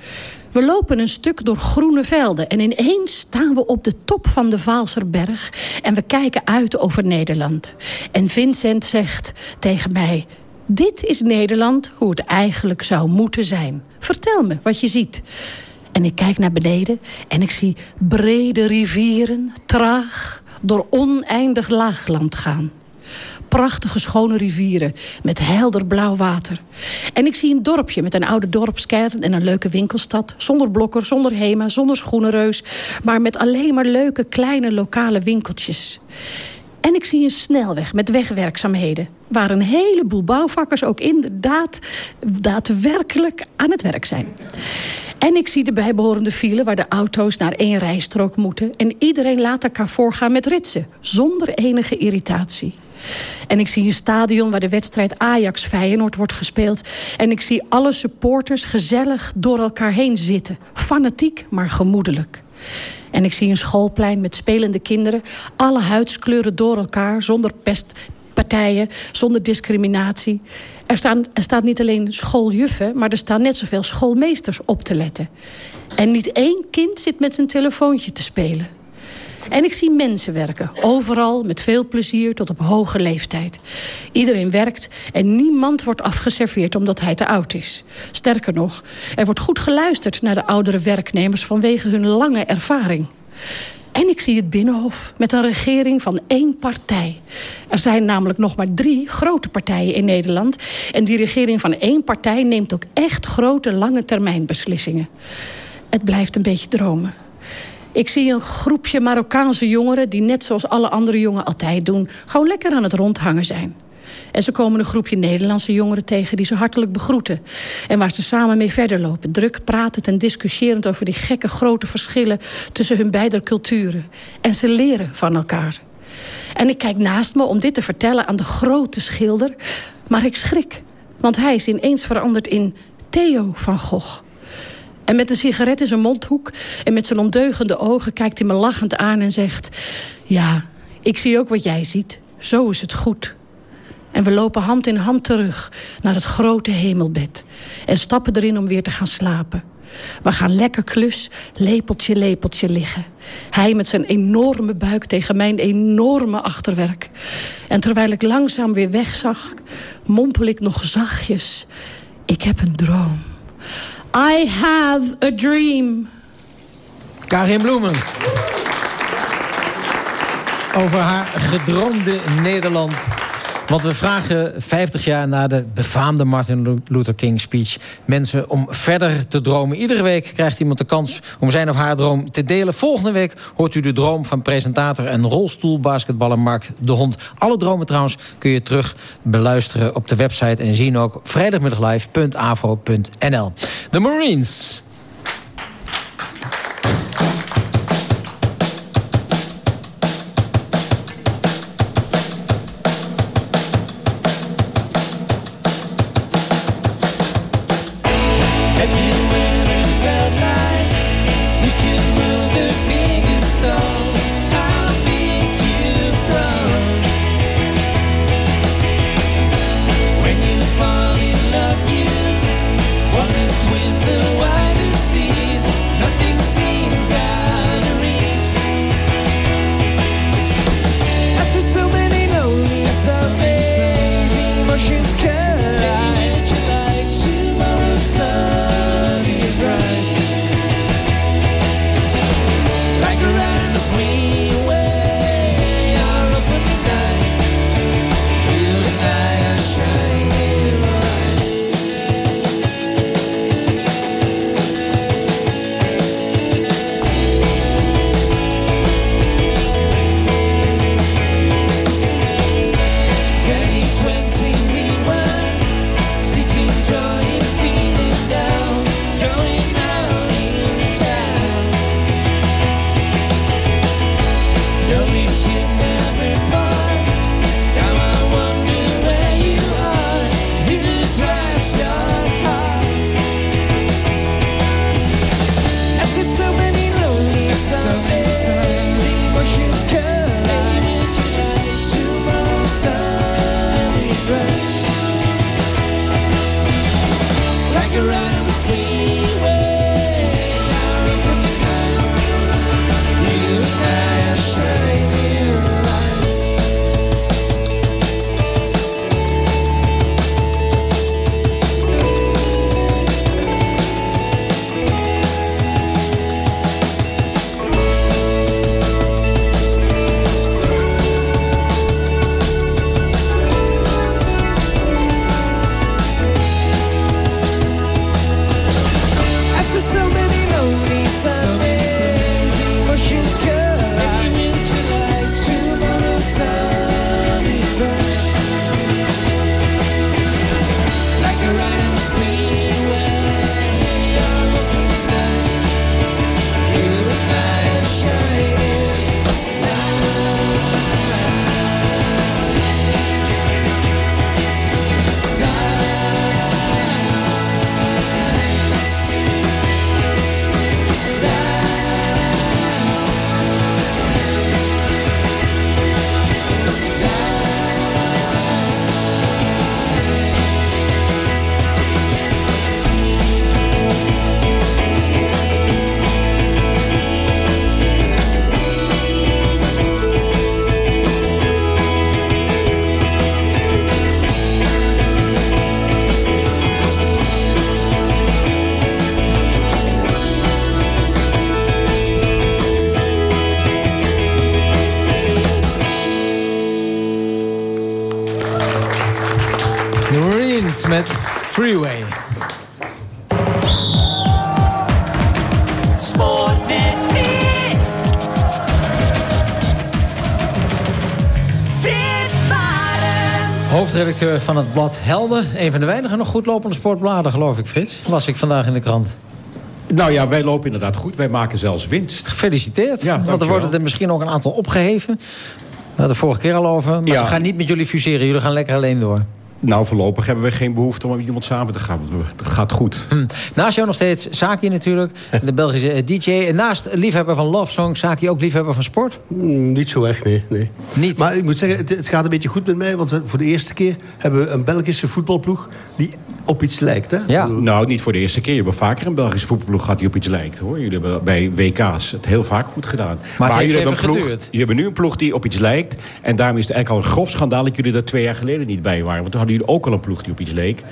We lopen een stuk door groene velden en ineens staan we op de top van de Vaalserberg en we kijken uit over Nederland. En Vincent zegt tegen mij: Dit is Nederland hoe het eigenlijk zou moeten zijn. Vertel me wat je ziet. En ik kijk naar beneden en ik zie brede rivieren traag door oneindig laagland gaan prachtige schone rivieren met helder blauw water. En ik zie een dorpje met een oude dorpskern en een leuke winkelstad. Zonder blokker, zonder hema, zonder schoenenreus. Maar met alleen maar leuke kleine lokale winkeltjes. En ik zie een snelweg met wegwerkzaamheden. Waar een heleboel bouwvakkers ook inderdaad daadwerkelijk aan het werk zijn. En ik zie de bijbehorende file waar de auto's naar één rijstrook moeten. En iedereen laat elkaar voorgaan met ritsen. Zonder enige irritatie. En ik zie een stadion waar de wedstrijd Ajax-Feyenoord wordt gespeeld. En ik zie alle supporters gezellig door elkaar heen zitten. Fanatiek, maar gemoedelijk. En ik zie een schoolplein met spelende kinderen. Alle huidskleuren door elkaar, zonder pestpartijen, zonder discriminatie. Er, staan, er staat niet alleen schooljuffen, maar er staan net zoveel schoolmeesters op te letten. En niet één kind zit met zijn telefoontje te spelen. En ik zie mensen werken, overal met veel plezier tot op hoge leeftijd. Iedereen werkt en niemand wordt afgeserveerd omdat hij te oud is. Sterker nog, er wordt goed geluisterd naar de oudere werknemers vanwege hun lange ervaring. En ik zie het Binnenhof met een regering van één partij. Er zijn namelijk nog maar drie grote partijen in Nederland. En die regering van één partij neemt ook echt grote lange termijn beslissingen. Het blijft een beetje dromen. Ik zie een groepje Marokkaanse jongeren... die net zoals alle andere jongeren altijd doen... gewoon lekker aan het rondhangen zijn. En ze komen een groepje Nederlandse jongeren tegen... die ze hartelijk begroeten. En waar ze samen mee verder lopen. Druk pratend en discussiërend over die gekke grote verschillen... tussen hun beide culturen. En ze leren van elkaar. En ik kijk naast me om dit te vertellen aan de grote schilder. Maar ik schrik. Want hij is ineens veranderd in Theo van Gogh. En met een sigaret in zijn mondhoek en met zijn ondeugende ogen kijkt hij me lachend aan en zegt: Ja, ik zie ook wat jij ziet. Zo is het goed. En we lopen hand in hand terug naar het grote hemelbed. En stappen erin om weer te gaan slapen. We gaan lekker klus, lepeltje, lepeltje liggen. Hij met zijn enorme buik tegen mijn enorme achterwerk. En terwijl ik langzaam weer wegzag, mompel ik nog zachtjes. Ik heb een droom. I have a dream. Karin Bloemen. Over haar gedroomde Nederland. Want we vragen 50 jaar na de befaamde Martin Luther King speech... mensen om verder te dromen. Iedere week krijgt iemand de kans om zijn of haar droom te delen. Volgende week hoort u de droom van presentator en rolstoelbasketballer Mark de Hond. Alle dromen trouwens kun je terug beluisteren op de website... en zien ook vrijdagmiddaglive.avo.nl. De Marines. Sport met Frits. Frits Barend. Hoofdredacteur van het blad Helden. Een van de weinige nog goed lopende sportbladen, geloof ik, Frits. Las ik vandaag in de krant. Nou ja, wij lopen inderdaad goed. Wij maken zelfs winst. Gefeliciteerd. Ja, Want er worden er misschien ook een aantal opgeheven. We hadden de vorige keer al over. Maar Ja. ze gaan niet met jullie fuseren. Jullie gaan lekker alleen door. Nou, voorlopig hebben we geen behoefte om met iemand samen te gaan. Het gaat goed. Hm. Naast jou nog steeds Saki natuurlijk, de Belgische eh, DJ. Naast liefhebber van Love Song, Saki ook liefhebber van sport? Mm, niet zo erg, nee. nee. Niet? Maar ik moet zeggen, het, het, gaat een beetje goed met mij. Want voor de eerste keer hebben we een Belgische voetbalploeg... die op iets lijkt, hè? Ja. Nou, niet voor de eerste keer. Je hebt vaker een Belgische voetbalploeg gehad die op iets lijkt. hoor. Jullie hebben bij WK's het heel vaak goed gedaan. Maar, maar jullie hebben een ploeg, jullie hebben nu een ploeg die op iets lijkt. En daarom is het eigenlijk al een grof schandaal... dat jullie er twee jaar geleden niet bij waren. Want toen hadden ook al een ploeg die op iets leek.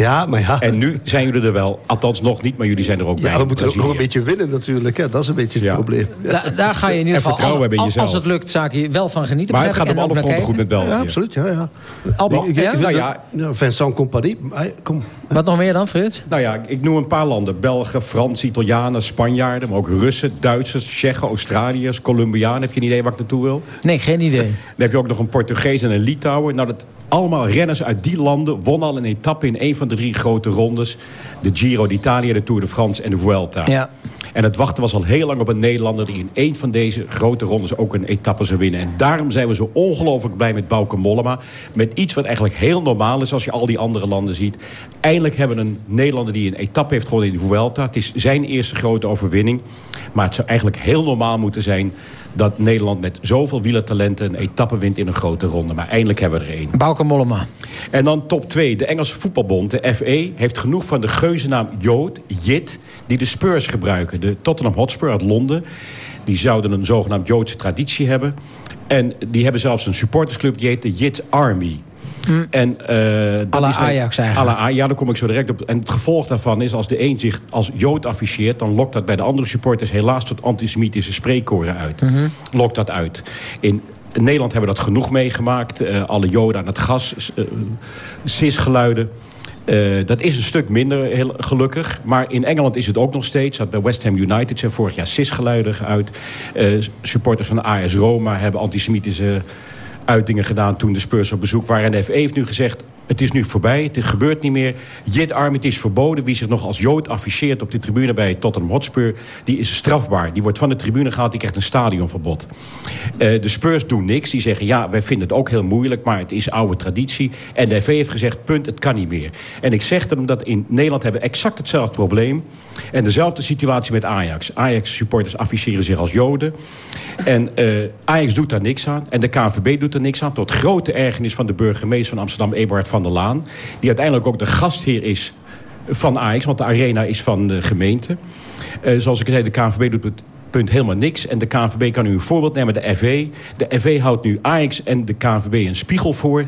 Ja, maar ja. En nu zijn jullie er wel. Althans nog niet, maar jullie zijn er ook bij. Ja, we moeten ook nog een beetje winnen natuurlijk. Hè. Dat is een beetje het Ja. probleem. Da- daar ga je in ieder En geval, vertrouwen hebben in als, jezelf. als het lukt, Saki, wel van genieten. Maar het gaat en alle fronten goed met België. Ja, absoluut. Ja, ja. Alba- Ik- ik- ja? ik- Nou ja. ja, Vincent Compagnie. Kom. Wat nog meer dan, Frits? Nou ja, ik noem een paar landen. Belgen, Fransen, Italianen, Spanjaarden... maar ook Russen, Duitsers, Tsjechen, Australiërs, Colombianen. Heb je een idee waar ik naartoe wil? Nee, geen idee. Dan heb je ook nog een Portugees en een Litouwer. Nou, dat allemaal renners uit die landen wonnen al een etappe in een van de drie grote rondes. De Giro d'Italia, de Tour de France en de Vuelta. Ja. En het wachten was al heel lang op een Nederlander... die in één van deze grote rondes ook een etappe zou winnen. En daarom zijn we zo ongelooflijk blij met Bauke Mollema. Met iets wat eigenlijk heel normaal is als je al die andere landen ziet. Eindelijk hebben we een Nederlander die een etappe heeft gewonnen in de Vuelta. Het is zijn eerste grote overwinning. Maar het zou eigenlijk heel normaal moeten zijn... dat Nederland met zoveel wielertalenten een etappe wint in een grote ronde. Maar eindelijk hebben we er één. Bauke Mollema. En dan top 2. De Engelse voetbalbond, de FA, heeft genoeg van de geuzennaam Jood, Jit... die de Spurs gebruiken. De Tottenham Hotspur uit Londen. Die zouden een zogenaamd Joodse traditie hebben. En die hebben zelfs een supportersclub, die heet de Jit Army. En, À la is dan- Ajax eigenlijk. à la A- ja, daar kom ik zo direct op. En het gevolg daarvan is, als de een zich als Jood afficheert... dan lokt dat bij de andere supporters helaas tot antisemitische spreekkoren uit. Mhm. Lokt dat uit. In Nederland hebben we dat genoeg meegemaakt. Eh, alle Joden aan het gas, eh, Eh, dat is een stuk minder heel gelukkig. Maar in Engeland is het ook nog steeds. Dat bij West Ham United zijn vorig jaar sisgeluiden uit. Eh, supporters van AS Roma hebben antisemitische uitingen gedaan... toen de Spurs op bezoek waren. En de FA heeft nu gezegd... Het is nu voorbij, het gebeurt niet meer. Jit Army, het is verboden. Wie zich nog als Jood afficheert op de tribune bij Tottenham Hotspur... die is strafbaar. Die wordt van de tribune gehaald, die krijgt een stadionverbod. Eh, de Spurs doen niks. Die zeggen, ja, wij vinden het ook heel moeilijk... maar het is oude traditie. En de FA heeft gezegd, punt, het kan niet meer. En ik zeg dat omdat in Nederland hebben we exact hetzelfde probleem. En dezelfde situatie met Ajax. Ajax-supporters afficheren zich als Joden. En eh, Ajax doet daar niks aan. En de KNVB doet er niks aan. Tot grote ergernis van de burgemeester van Amsterdam, Eberhard van der Laan. Die uiteindelijk ook de gastheer is van Ajax. Want de arena is van de gemeente. Eh, zoals ik zei, de KNVB doet het punt helemaal niks. En de KNVB kan nu een voorbeeld nemen, de FV. De FV houdt nu Ajax en de KNVB een spiegel voor...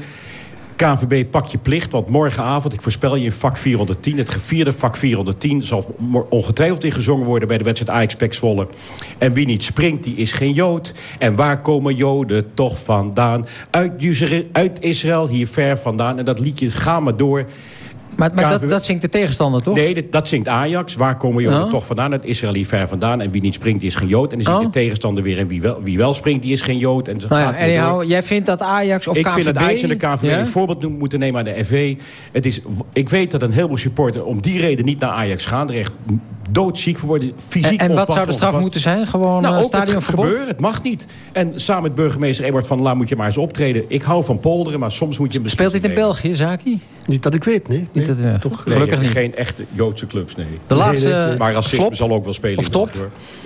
KNVB, pak je plicht, want morgenavond, ik voorspel je in vak 410... het gevierde vak 410 zal ongetwijfeld in gezongen worden... bij de wedstrijd ajax pek. En wie niet springt, die is geen Jood. En waar komen Joden toch vandaan? Uit, uit Israël, hier ver vandaan. En dat liedje, ga maar door... Maar, maar dat, dat zingt de tegenstander, toch? Nee, dit- dat zingt Ajax. Waar komen Joden Oh. toch vandaan? Uit Israël hier ver vandaan. En wie niet springt, die is geen Jood. En dan zingt Oh. de tegenstander weer. En wie wel, wie wel springt, die is geen Jood. En Nou ja, het anyhow, jij vindt dat Ajax of ik KVB... vind dat Ajax en de KVB Ja? een voorbeeld moeten nemen aan de FV. Het is, ik weet dat een heleboel supporters om die reden niet naar Ajax gaan. Er echt doodziek voor worden. Fysiek En, en wat zou de straf moeten zijn? Gewoon Nou, eh, stadionverbod? gebeuren. Het mag niet. En samen met burgemeester Ebert van Laan moet je maar eens optreden. Ik hou van polderen, maar soms moet je... Speelt dit in België, Zaki? Niet dat ik weet, nee. Niet dat, eh, nemen. Gelukkig niet. geen echte Joodse clubs, nee. De laatste, Nee, nee, nee. Maar racisme flop? zal ook wel spelen. Of top?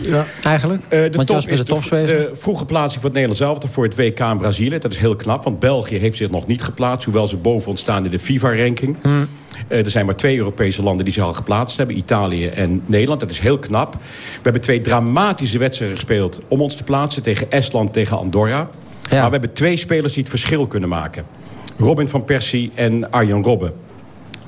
Ja. Eigenlijk? Eh, de Want top is de vroege plaatsing van het Nederlands elftal voor het WK in Brazilië. Dat is heel knap, want België heeft zich nog niet geplaatst... hoewel ze boven ons staan in de FIFA-ranking. Hmm. Eh, er zijn maar twee Europese landen die zich al geplaatst hebben. Italië en Nederland. Dat is heel knap. We hebben twee dramatische wedstrijden gespeeld... om ons te plaatsen tegen Estland, tegen Andorra. Maar we hebben twee spelers die het verschil kunnen maken. Robin van Persie en Arjen Robben.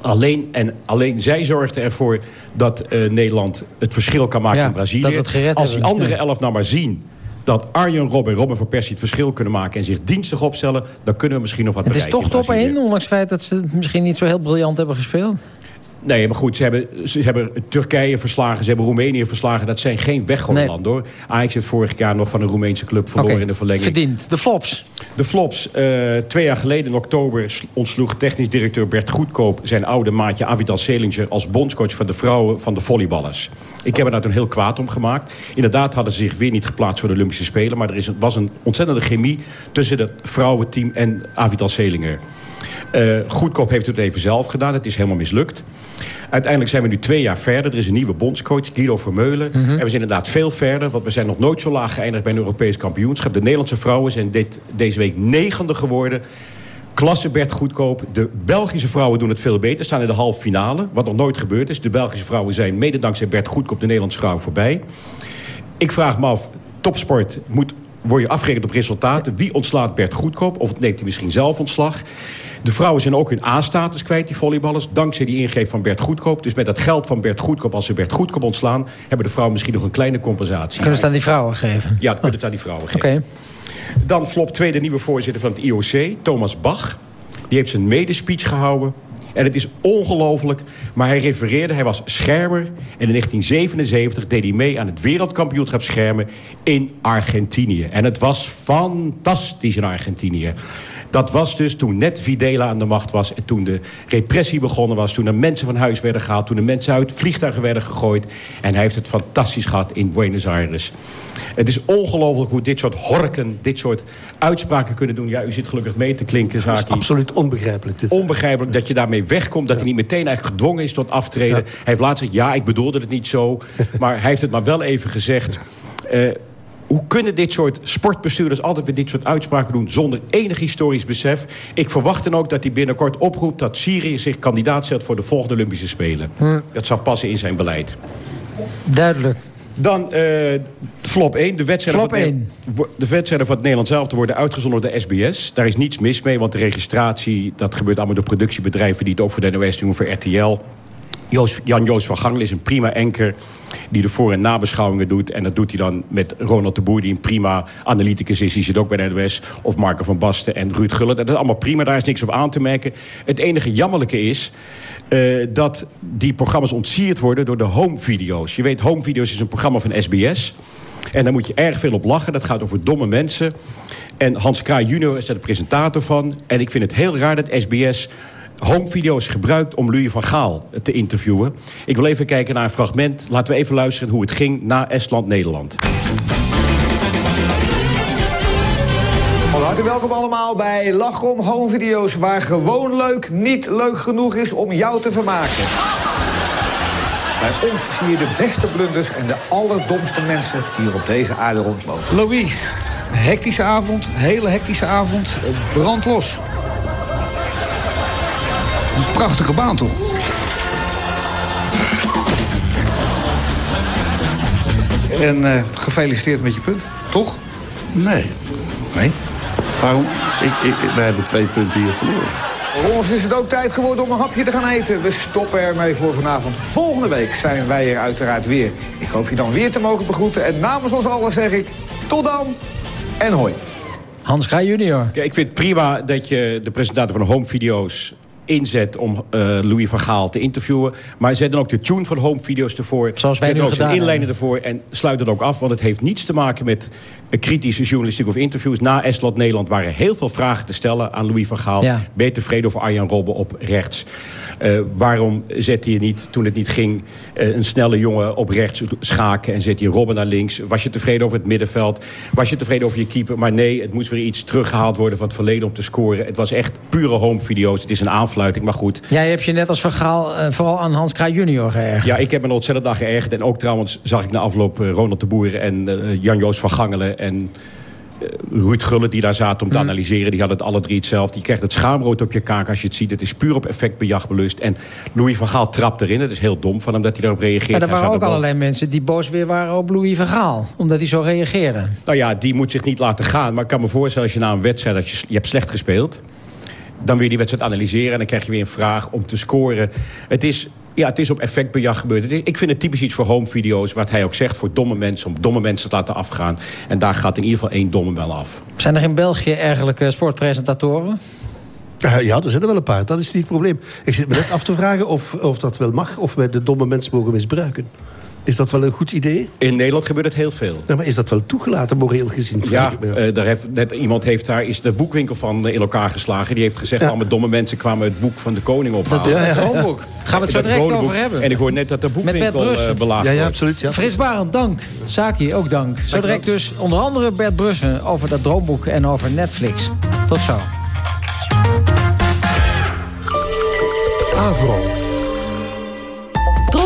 Alleen, en alleen zij zorgden ervoor dat eh, Nederland het verschil kan maken Ja, in Brazilië. Als die andere elf nou maar zien dat Arjen Robben en Robin van Persie het verschil kunnen maken... en zich dienstig opstellen, dan kunnen we misschien nog wat Het is bereiken toch in top Brazilië. 1, ondanks het feit dat ze het misschien niet zo heel briljant hebben gespeeld. Nee, maar goed, ze hebben, ze hebben Turkije verslagen, ze hebben Roemenië verslagen. Dat zijn geen weggooien Nee. landen, hoor. Ajax heeft vorig jaar nog van een Roemeense club verloren in de verlenging. Verdiend. De flops. De flops. eh, twee jaar geleden in oktober sl- ontsloeg technisch directeur Bert Goedkoop... zijn oude maatje Avital Selinger als bondscoach van de vrouwen van de volleyballers. Ik heb er daar toen heel kwaad om gemaakt. Inderdaad hadden ze zich weer niet geplaatst voor de Olympische Spelen... maar er is was een ontzettende chemie tussen het vrouwenteam en Avital Selinger. Uh, Goedkoop heeft het even zelf gedaan. Het is helemaal mislukt. Uiteindelijk zijn we nu twee jaar verder. Er is een nieuwe bondscoach, Guido Vermeulen. Mhm. En we zijn inderdaad veel verder. Want we zijn nog nooit zo laag geëindigd bij een Europees kampioenschap. De Nederlandse vrouwen zijn dit, deze week negende geworden. Klasse Bert Goedkoop. De Belgische vrouwen doen het veel beter. Staan in de halve finale. Wat nog nooit gebeurd is. De Belgische vrouwen zijn mede dankzij Bert Goedkoop... de Nederlandse vrouwen voorbij. Ik vraag me af, topsport moet word je afgerekend op resultaten. Wie ontslaat Bert Goedkoop? Of neemt hij misschien zelf ontslag? De vrouwen zijn ook hun A-status kwijt, die volleyballers. Dankzij die ingreep van Bert Goedkoop. Dus met dat geld van Bert Goedkoop, als ze Bert Goedkoop ontslaan... hebben de vrouwen misschien nog een kleine compensatie. Kunnen ze het aan die vrouwen geven? Ja, kunnen het aan die vrouwen geven. Oké. Dan flop tweede nieuwe voorzitter van het IOC, Thomas Bach. Die heeft zijn medespeech gehouden. En het is ongelooflijk, maar hij refereerde, hij was schermer... en in 1977 deed hij mee aan het wereldkampioenschap schermen in Argentinië. En het was fantastisch in Argentinië. Dat was dus toen net Videla aan de macht was... en toen de repressie begonnen was... toen er mensen van huis werden gehaald... toen er mensen uit vliegtuigen werden gegooid. En hij heeft het fantastisch gehad in Buenos Aires. Het is ongelooflijk hoe dit soort horken... dit soort uitspraken kunnen doen. Ja, u zit gelukkig mee te klinken, Zaki. Dat is absoluut onbegrijpelijk. Dit. Onbegrijpelijk dat je daarmee wegkomt. Dat hij niet meteen eigenlijk gedwongen is tot aftreden. Hij heeft laatst gezegd, ja, ik bedoelde het niet zo. maar hij heeft het maar wel even gezegd... Uh, hoe kunnen dit soort sportbestuurders altijd weer dit soort uitspraken doen... zonder enig historisch besef? Ik verwacht dan ook dat hij binnenkort oproept... dat Syrië zich kandidaat zet voor de volgende Olympische Spelen. Hm. Dat zou passen in zijn beleid. Duidelijk. Dan uh, flop 1. De wedstrijden, van, 1. de wedstrijden van het Nederlands zelf te worden uitgezonden door de SBS. Daar is niets mis mee, want de registratie... dat gebeurt allemaal door productiebedrijven... die het ook voor de NOS doen, voor RTL... Jan-Joos van Gangel is een prima enker die de voor- en nabeschouwingen doet. En dat doet hij dan met Ronald de Boer, die een prima analyticus is. Die zit ook bij de NWS. Of Marco van Basten en Ruud Gullit. Dat is allemaal prima, daar is niks op aan te merken. Het enige jammerlijke is uh, dat die programma's ontsierd worden door de home video's. Je weet, home video's is een programma van SBS. En daar moet je erg veel op lachen. Dat gaat over domme mensen. En Hans Kraai junior is daar de presentator van. En ik vind het heel raar dat SBS homevideo's gebruikt om Louis van Gaal te interviewen. Ik wil even kijken naar een fragment. Laten we even luisteren hoe het ging na Estland-Nederland. Van harte welkom allemaal bij Lachrom Home Video's... waar gewoon leuk niet leuk genoeg is om jou te vermaken. Bij ons zie je de beste blunders en de allerdomste mensen... die hier op deze aarde rondlopen. Louis, hectische avond, hele hectische avond, brandlos. Een prachtige baan, toch? En uh, gefeliciteerd met je punt, toch? Nee. Nee? Waarom? Ik, ik, wij hebben twee punten hier verloren. Voor ons is het ook tijd geworden om een hapje te gaan eten. We stoppen ermee voor vanavond. Volgende week zijn wij er uiteraard weer. Ik hoop je dan weer te mogen begroeten. En namens ons allen zeg ik tot dan en hoi. Hans Kraaij junior. Ja, ik vind het prima dat je de presentator van de home video's inzet om uh, Louis van Gaal te interviewen. Maar zet dan ook de tune van home video's ervoor. Zoals wij zet nu ook zijn inlijnen ervoor en sluit het ook af. Want het heeft niets te maken met kritische journalistiek of interviews. Na Estland-Nederland waren heel veel vragen te stellen aan Louis van Gaal. Ja. Ben je tevreden over Arjan Robben op rechts? Uh, waarom zette je niet, toen het niet ging... Uh, een snelle jongen op rechts schaken en zet je Robben naar links? Was je tevreden over het middenveld? Was je tevreden over je keeper? Maar nee, het moest weer iets teruggehaald worden van het verleden om te scoren. Het was echt pure home video's. Het is een aanfluiting, maar goed. Jij hebt je net als verhaal uh, vooral aan Hans Kraai junior geërgerd. Ja, ik heb me ontzettend aan geërgerd. En ook trouwens zag ik na afloop Ronald de Boer en Jan-Joos van Gangelen... en Ruud Gullit die daar zaten om te Mm. analyseren. Die hadden het alle drie hetzelfde. Die krijgt het schaamrood op je kaak als je het ziet. Het is puur op effectbejag belust. En Louis van Gaal trapt erin. Het is heel dom van hem dat hij daarop reageert. Maar er waren ook er allerlei mensen die boos weer waren op Louis van Gaal. Omdat hij zo reageerde. Nou ja, die moet zich niet laten gaan. Maar ik kan me voorstellen als je na een wedstrijd... Dat je, je hebt slecht gespeeld... dan wil je die wedstrijd analyseren... en dan krijg je weer een vraag om te scoren. Het is, ja, het is op effectbejag gebeurd. Ik vind het typisch iets voor home video's... wat hij ook zegt voor domme mensen... om domme mensen te laten afgaan. En daar gaat in ieder geval één domme wel af. Zijn er in België ergelijke sportpresentatoren? Eh, ja, er zijn er wel een paar. Dat is niet het probleem. Ik zit me net af te vragen of, of dat wel mag... of wij de domme mensen mogen misbruiken. Is dat wel een goed idee? In Nederland gebeurt het heel veel. Ja, maar is dat wel toegelaten, moreel gezien? Ja, eh, daar heeft, net, iemand heeft daar is de boekwinkel van eh, in elkaar geslagen. Die heeft gezegd, Ja. allemaal domme mensen kwamen het boek van de koning ophalen. Dat- het droomboek. Gaan we het zo direct over hebben. En ik hoor net dat de boekwinkel Bert Brussen. eh, belaagd wordt. Frits Barend, dank. Saki, ook dank. Zo direct dus onder andere Bert Brussen over dat droomboek en over Netflix. Tot zo. Avro.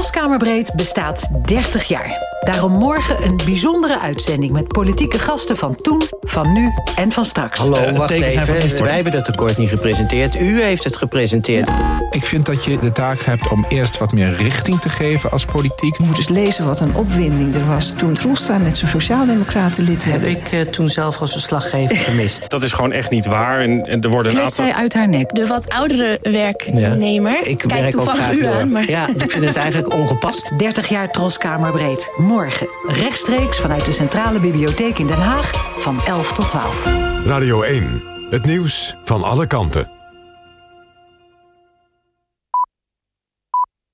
Troskamerbreed bestaat 30 jaar. Daarom morgen een bijzondere uitzending met politieke gasten van toen, van nu en van straks. Hallo, wacht even. Wij hebben dat tekort niet gepresenteerd. U heeft het gepresenteerd. Ik vind dat je de taak hebt om eerst wat meer richting te geven als politiek. Je moet eens lezen wat een opwinding er was toen Troelstra met zijn sociaaldemocraten lid werd. Heb ik uh, toen zelf als verslaggever gemist. Dat is gewoon echt niet waar. En, en er worden een aantal... zij uit haar nek. De wat oudere werknemer. Ik Kijk werk ook toevallig graag u aan. Maar... Ja, ik vind het eigenlijk ongepast. 30 jaar Troskamerbreed. Morgen. Rechtstreeks vanuit de Centrale Bibliotheek in Den Haag van 11 tot 12. Radio 1. Het nieuws van alle kanten.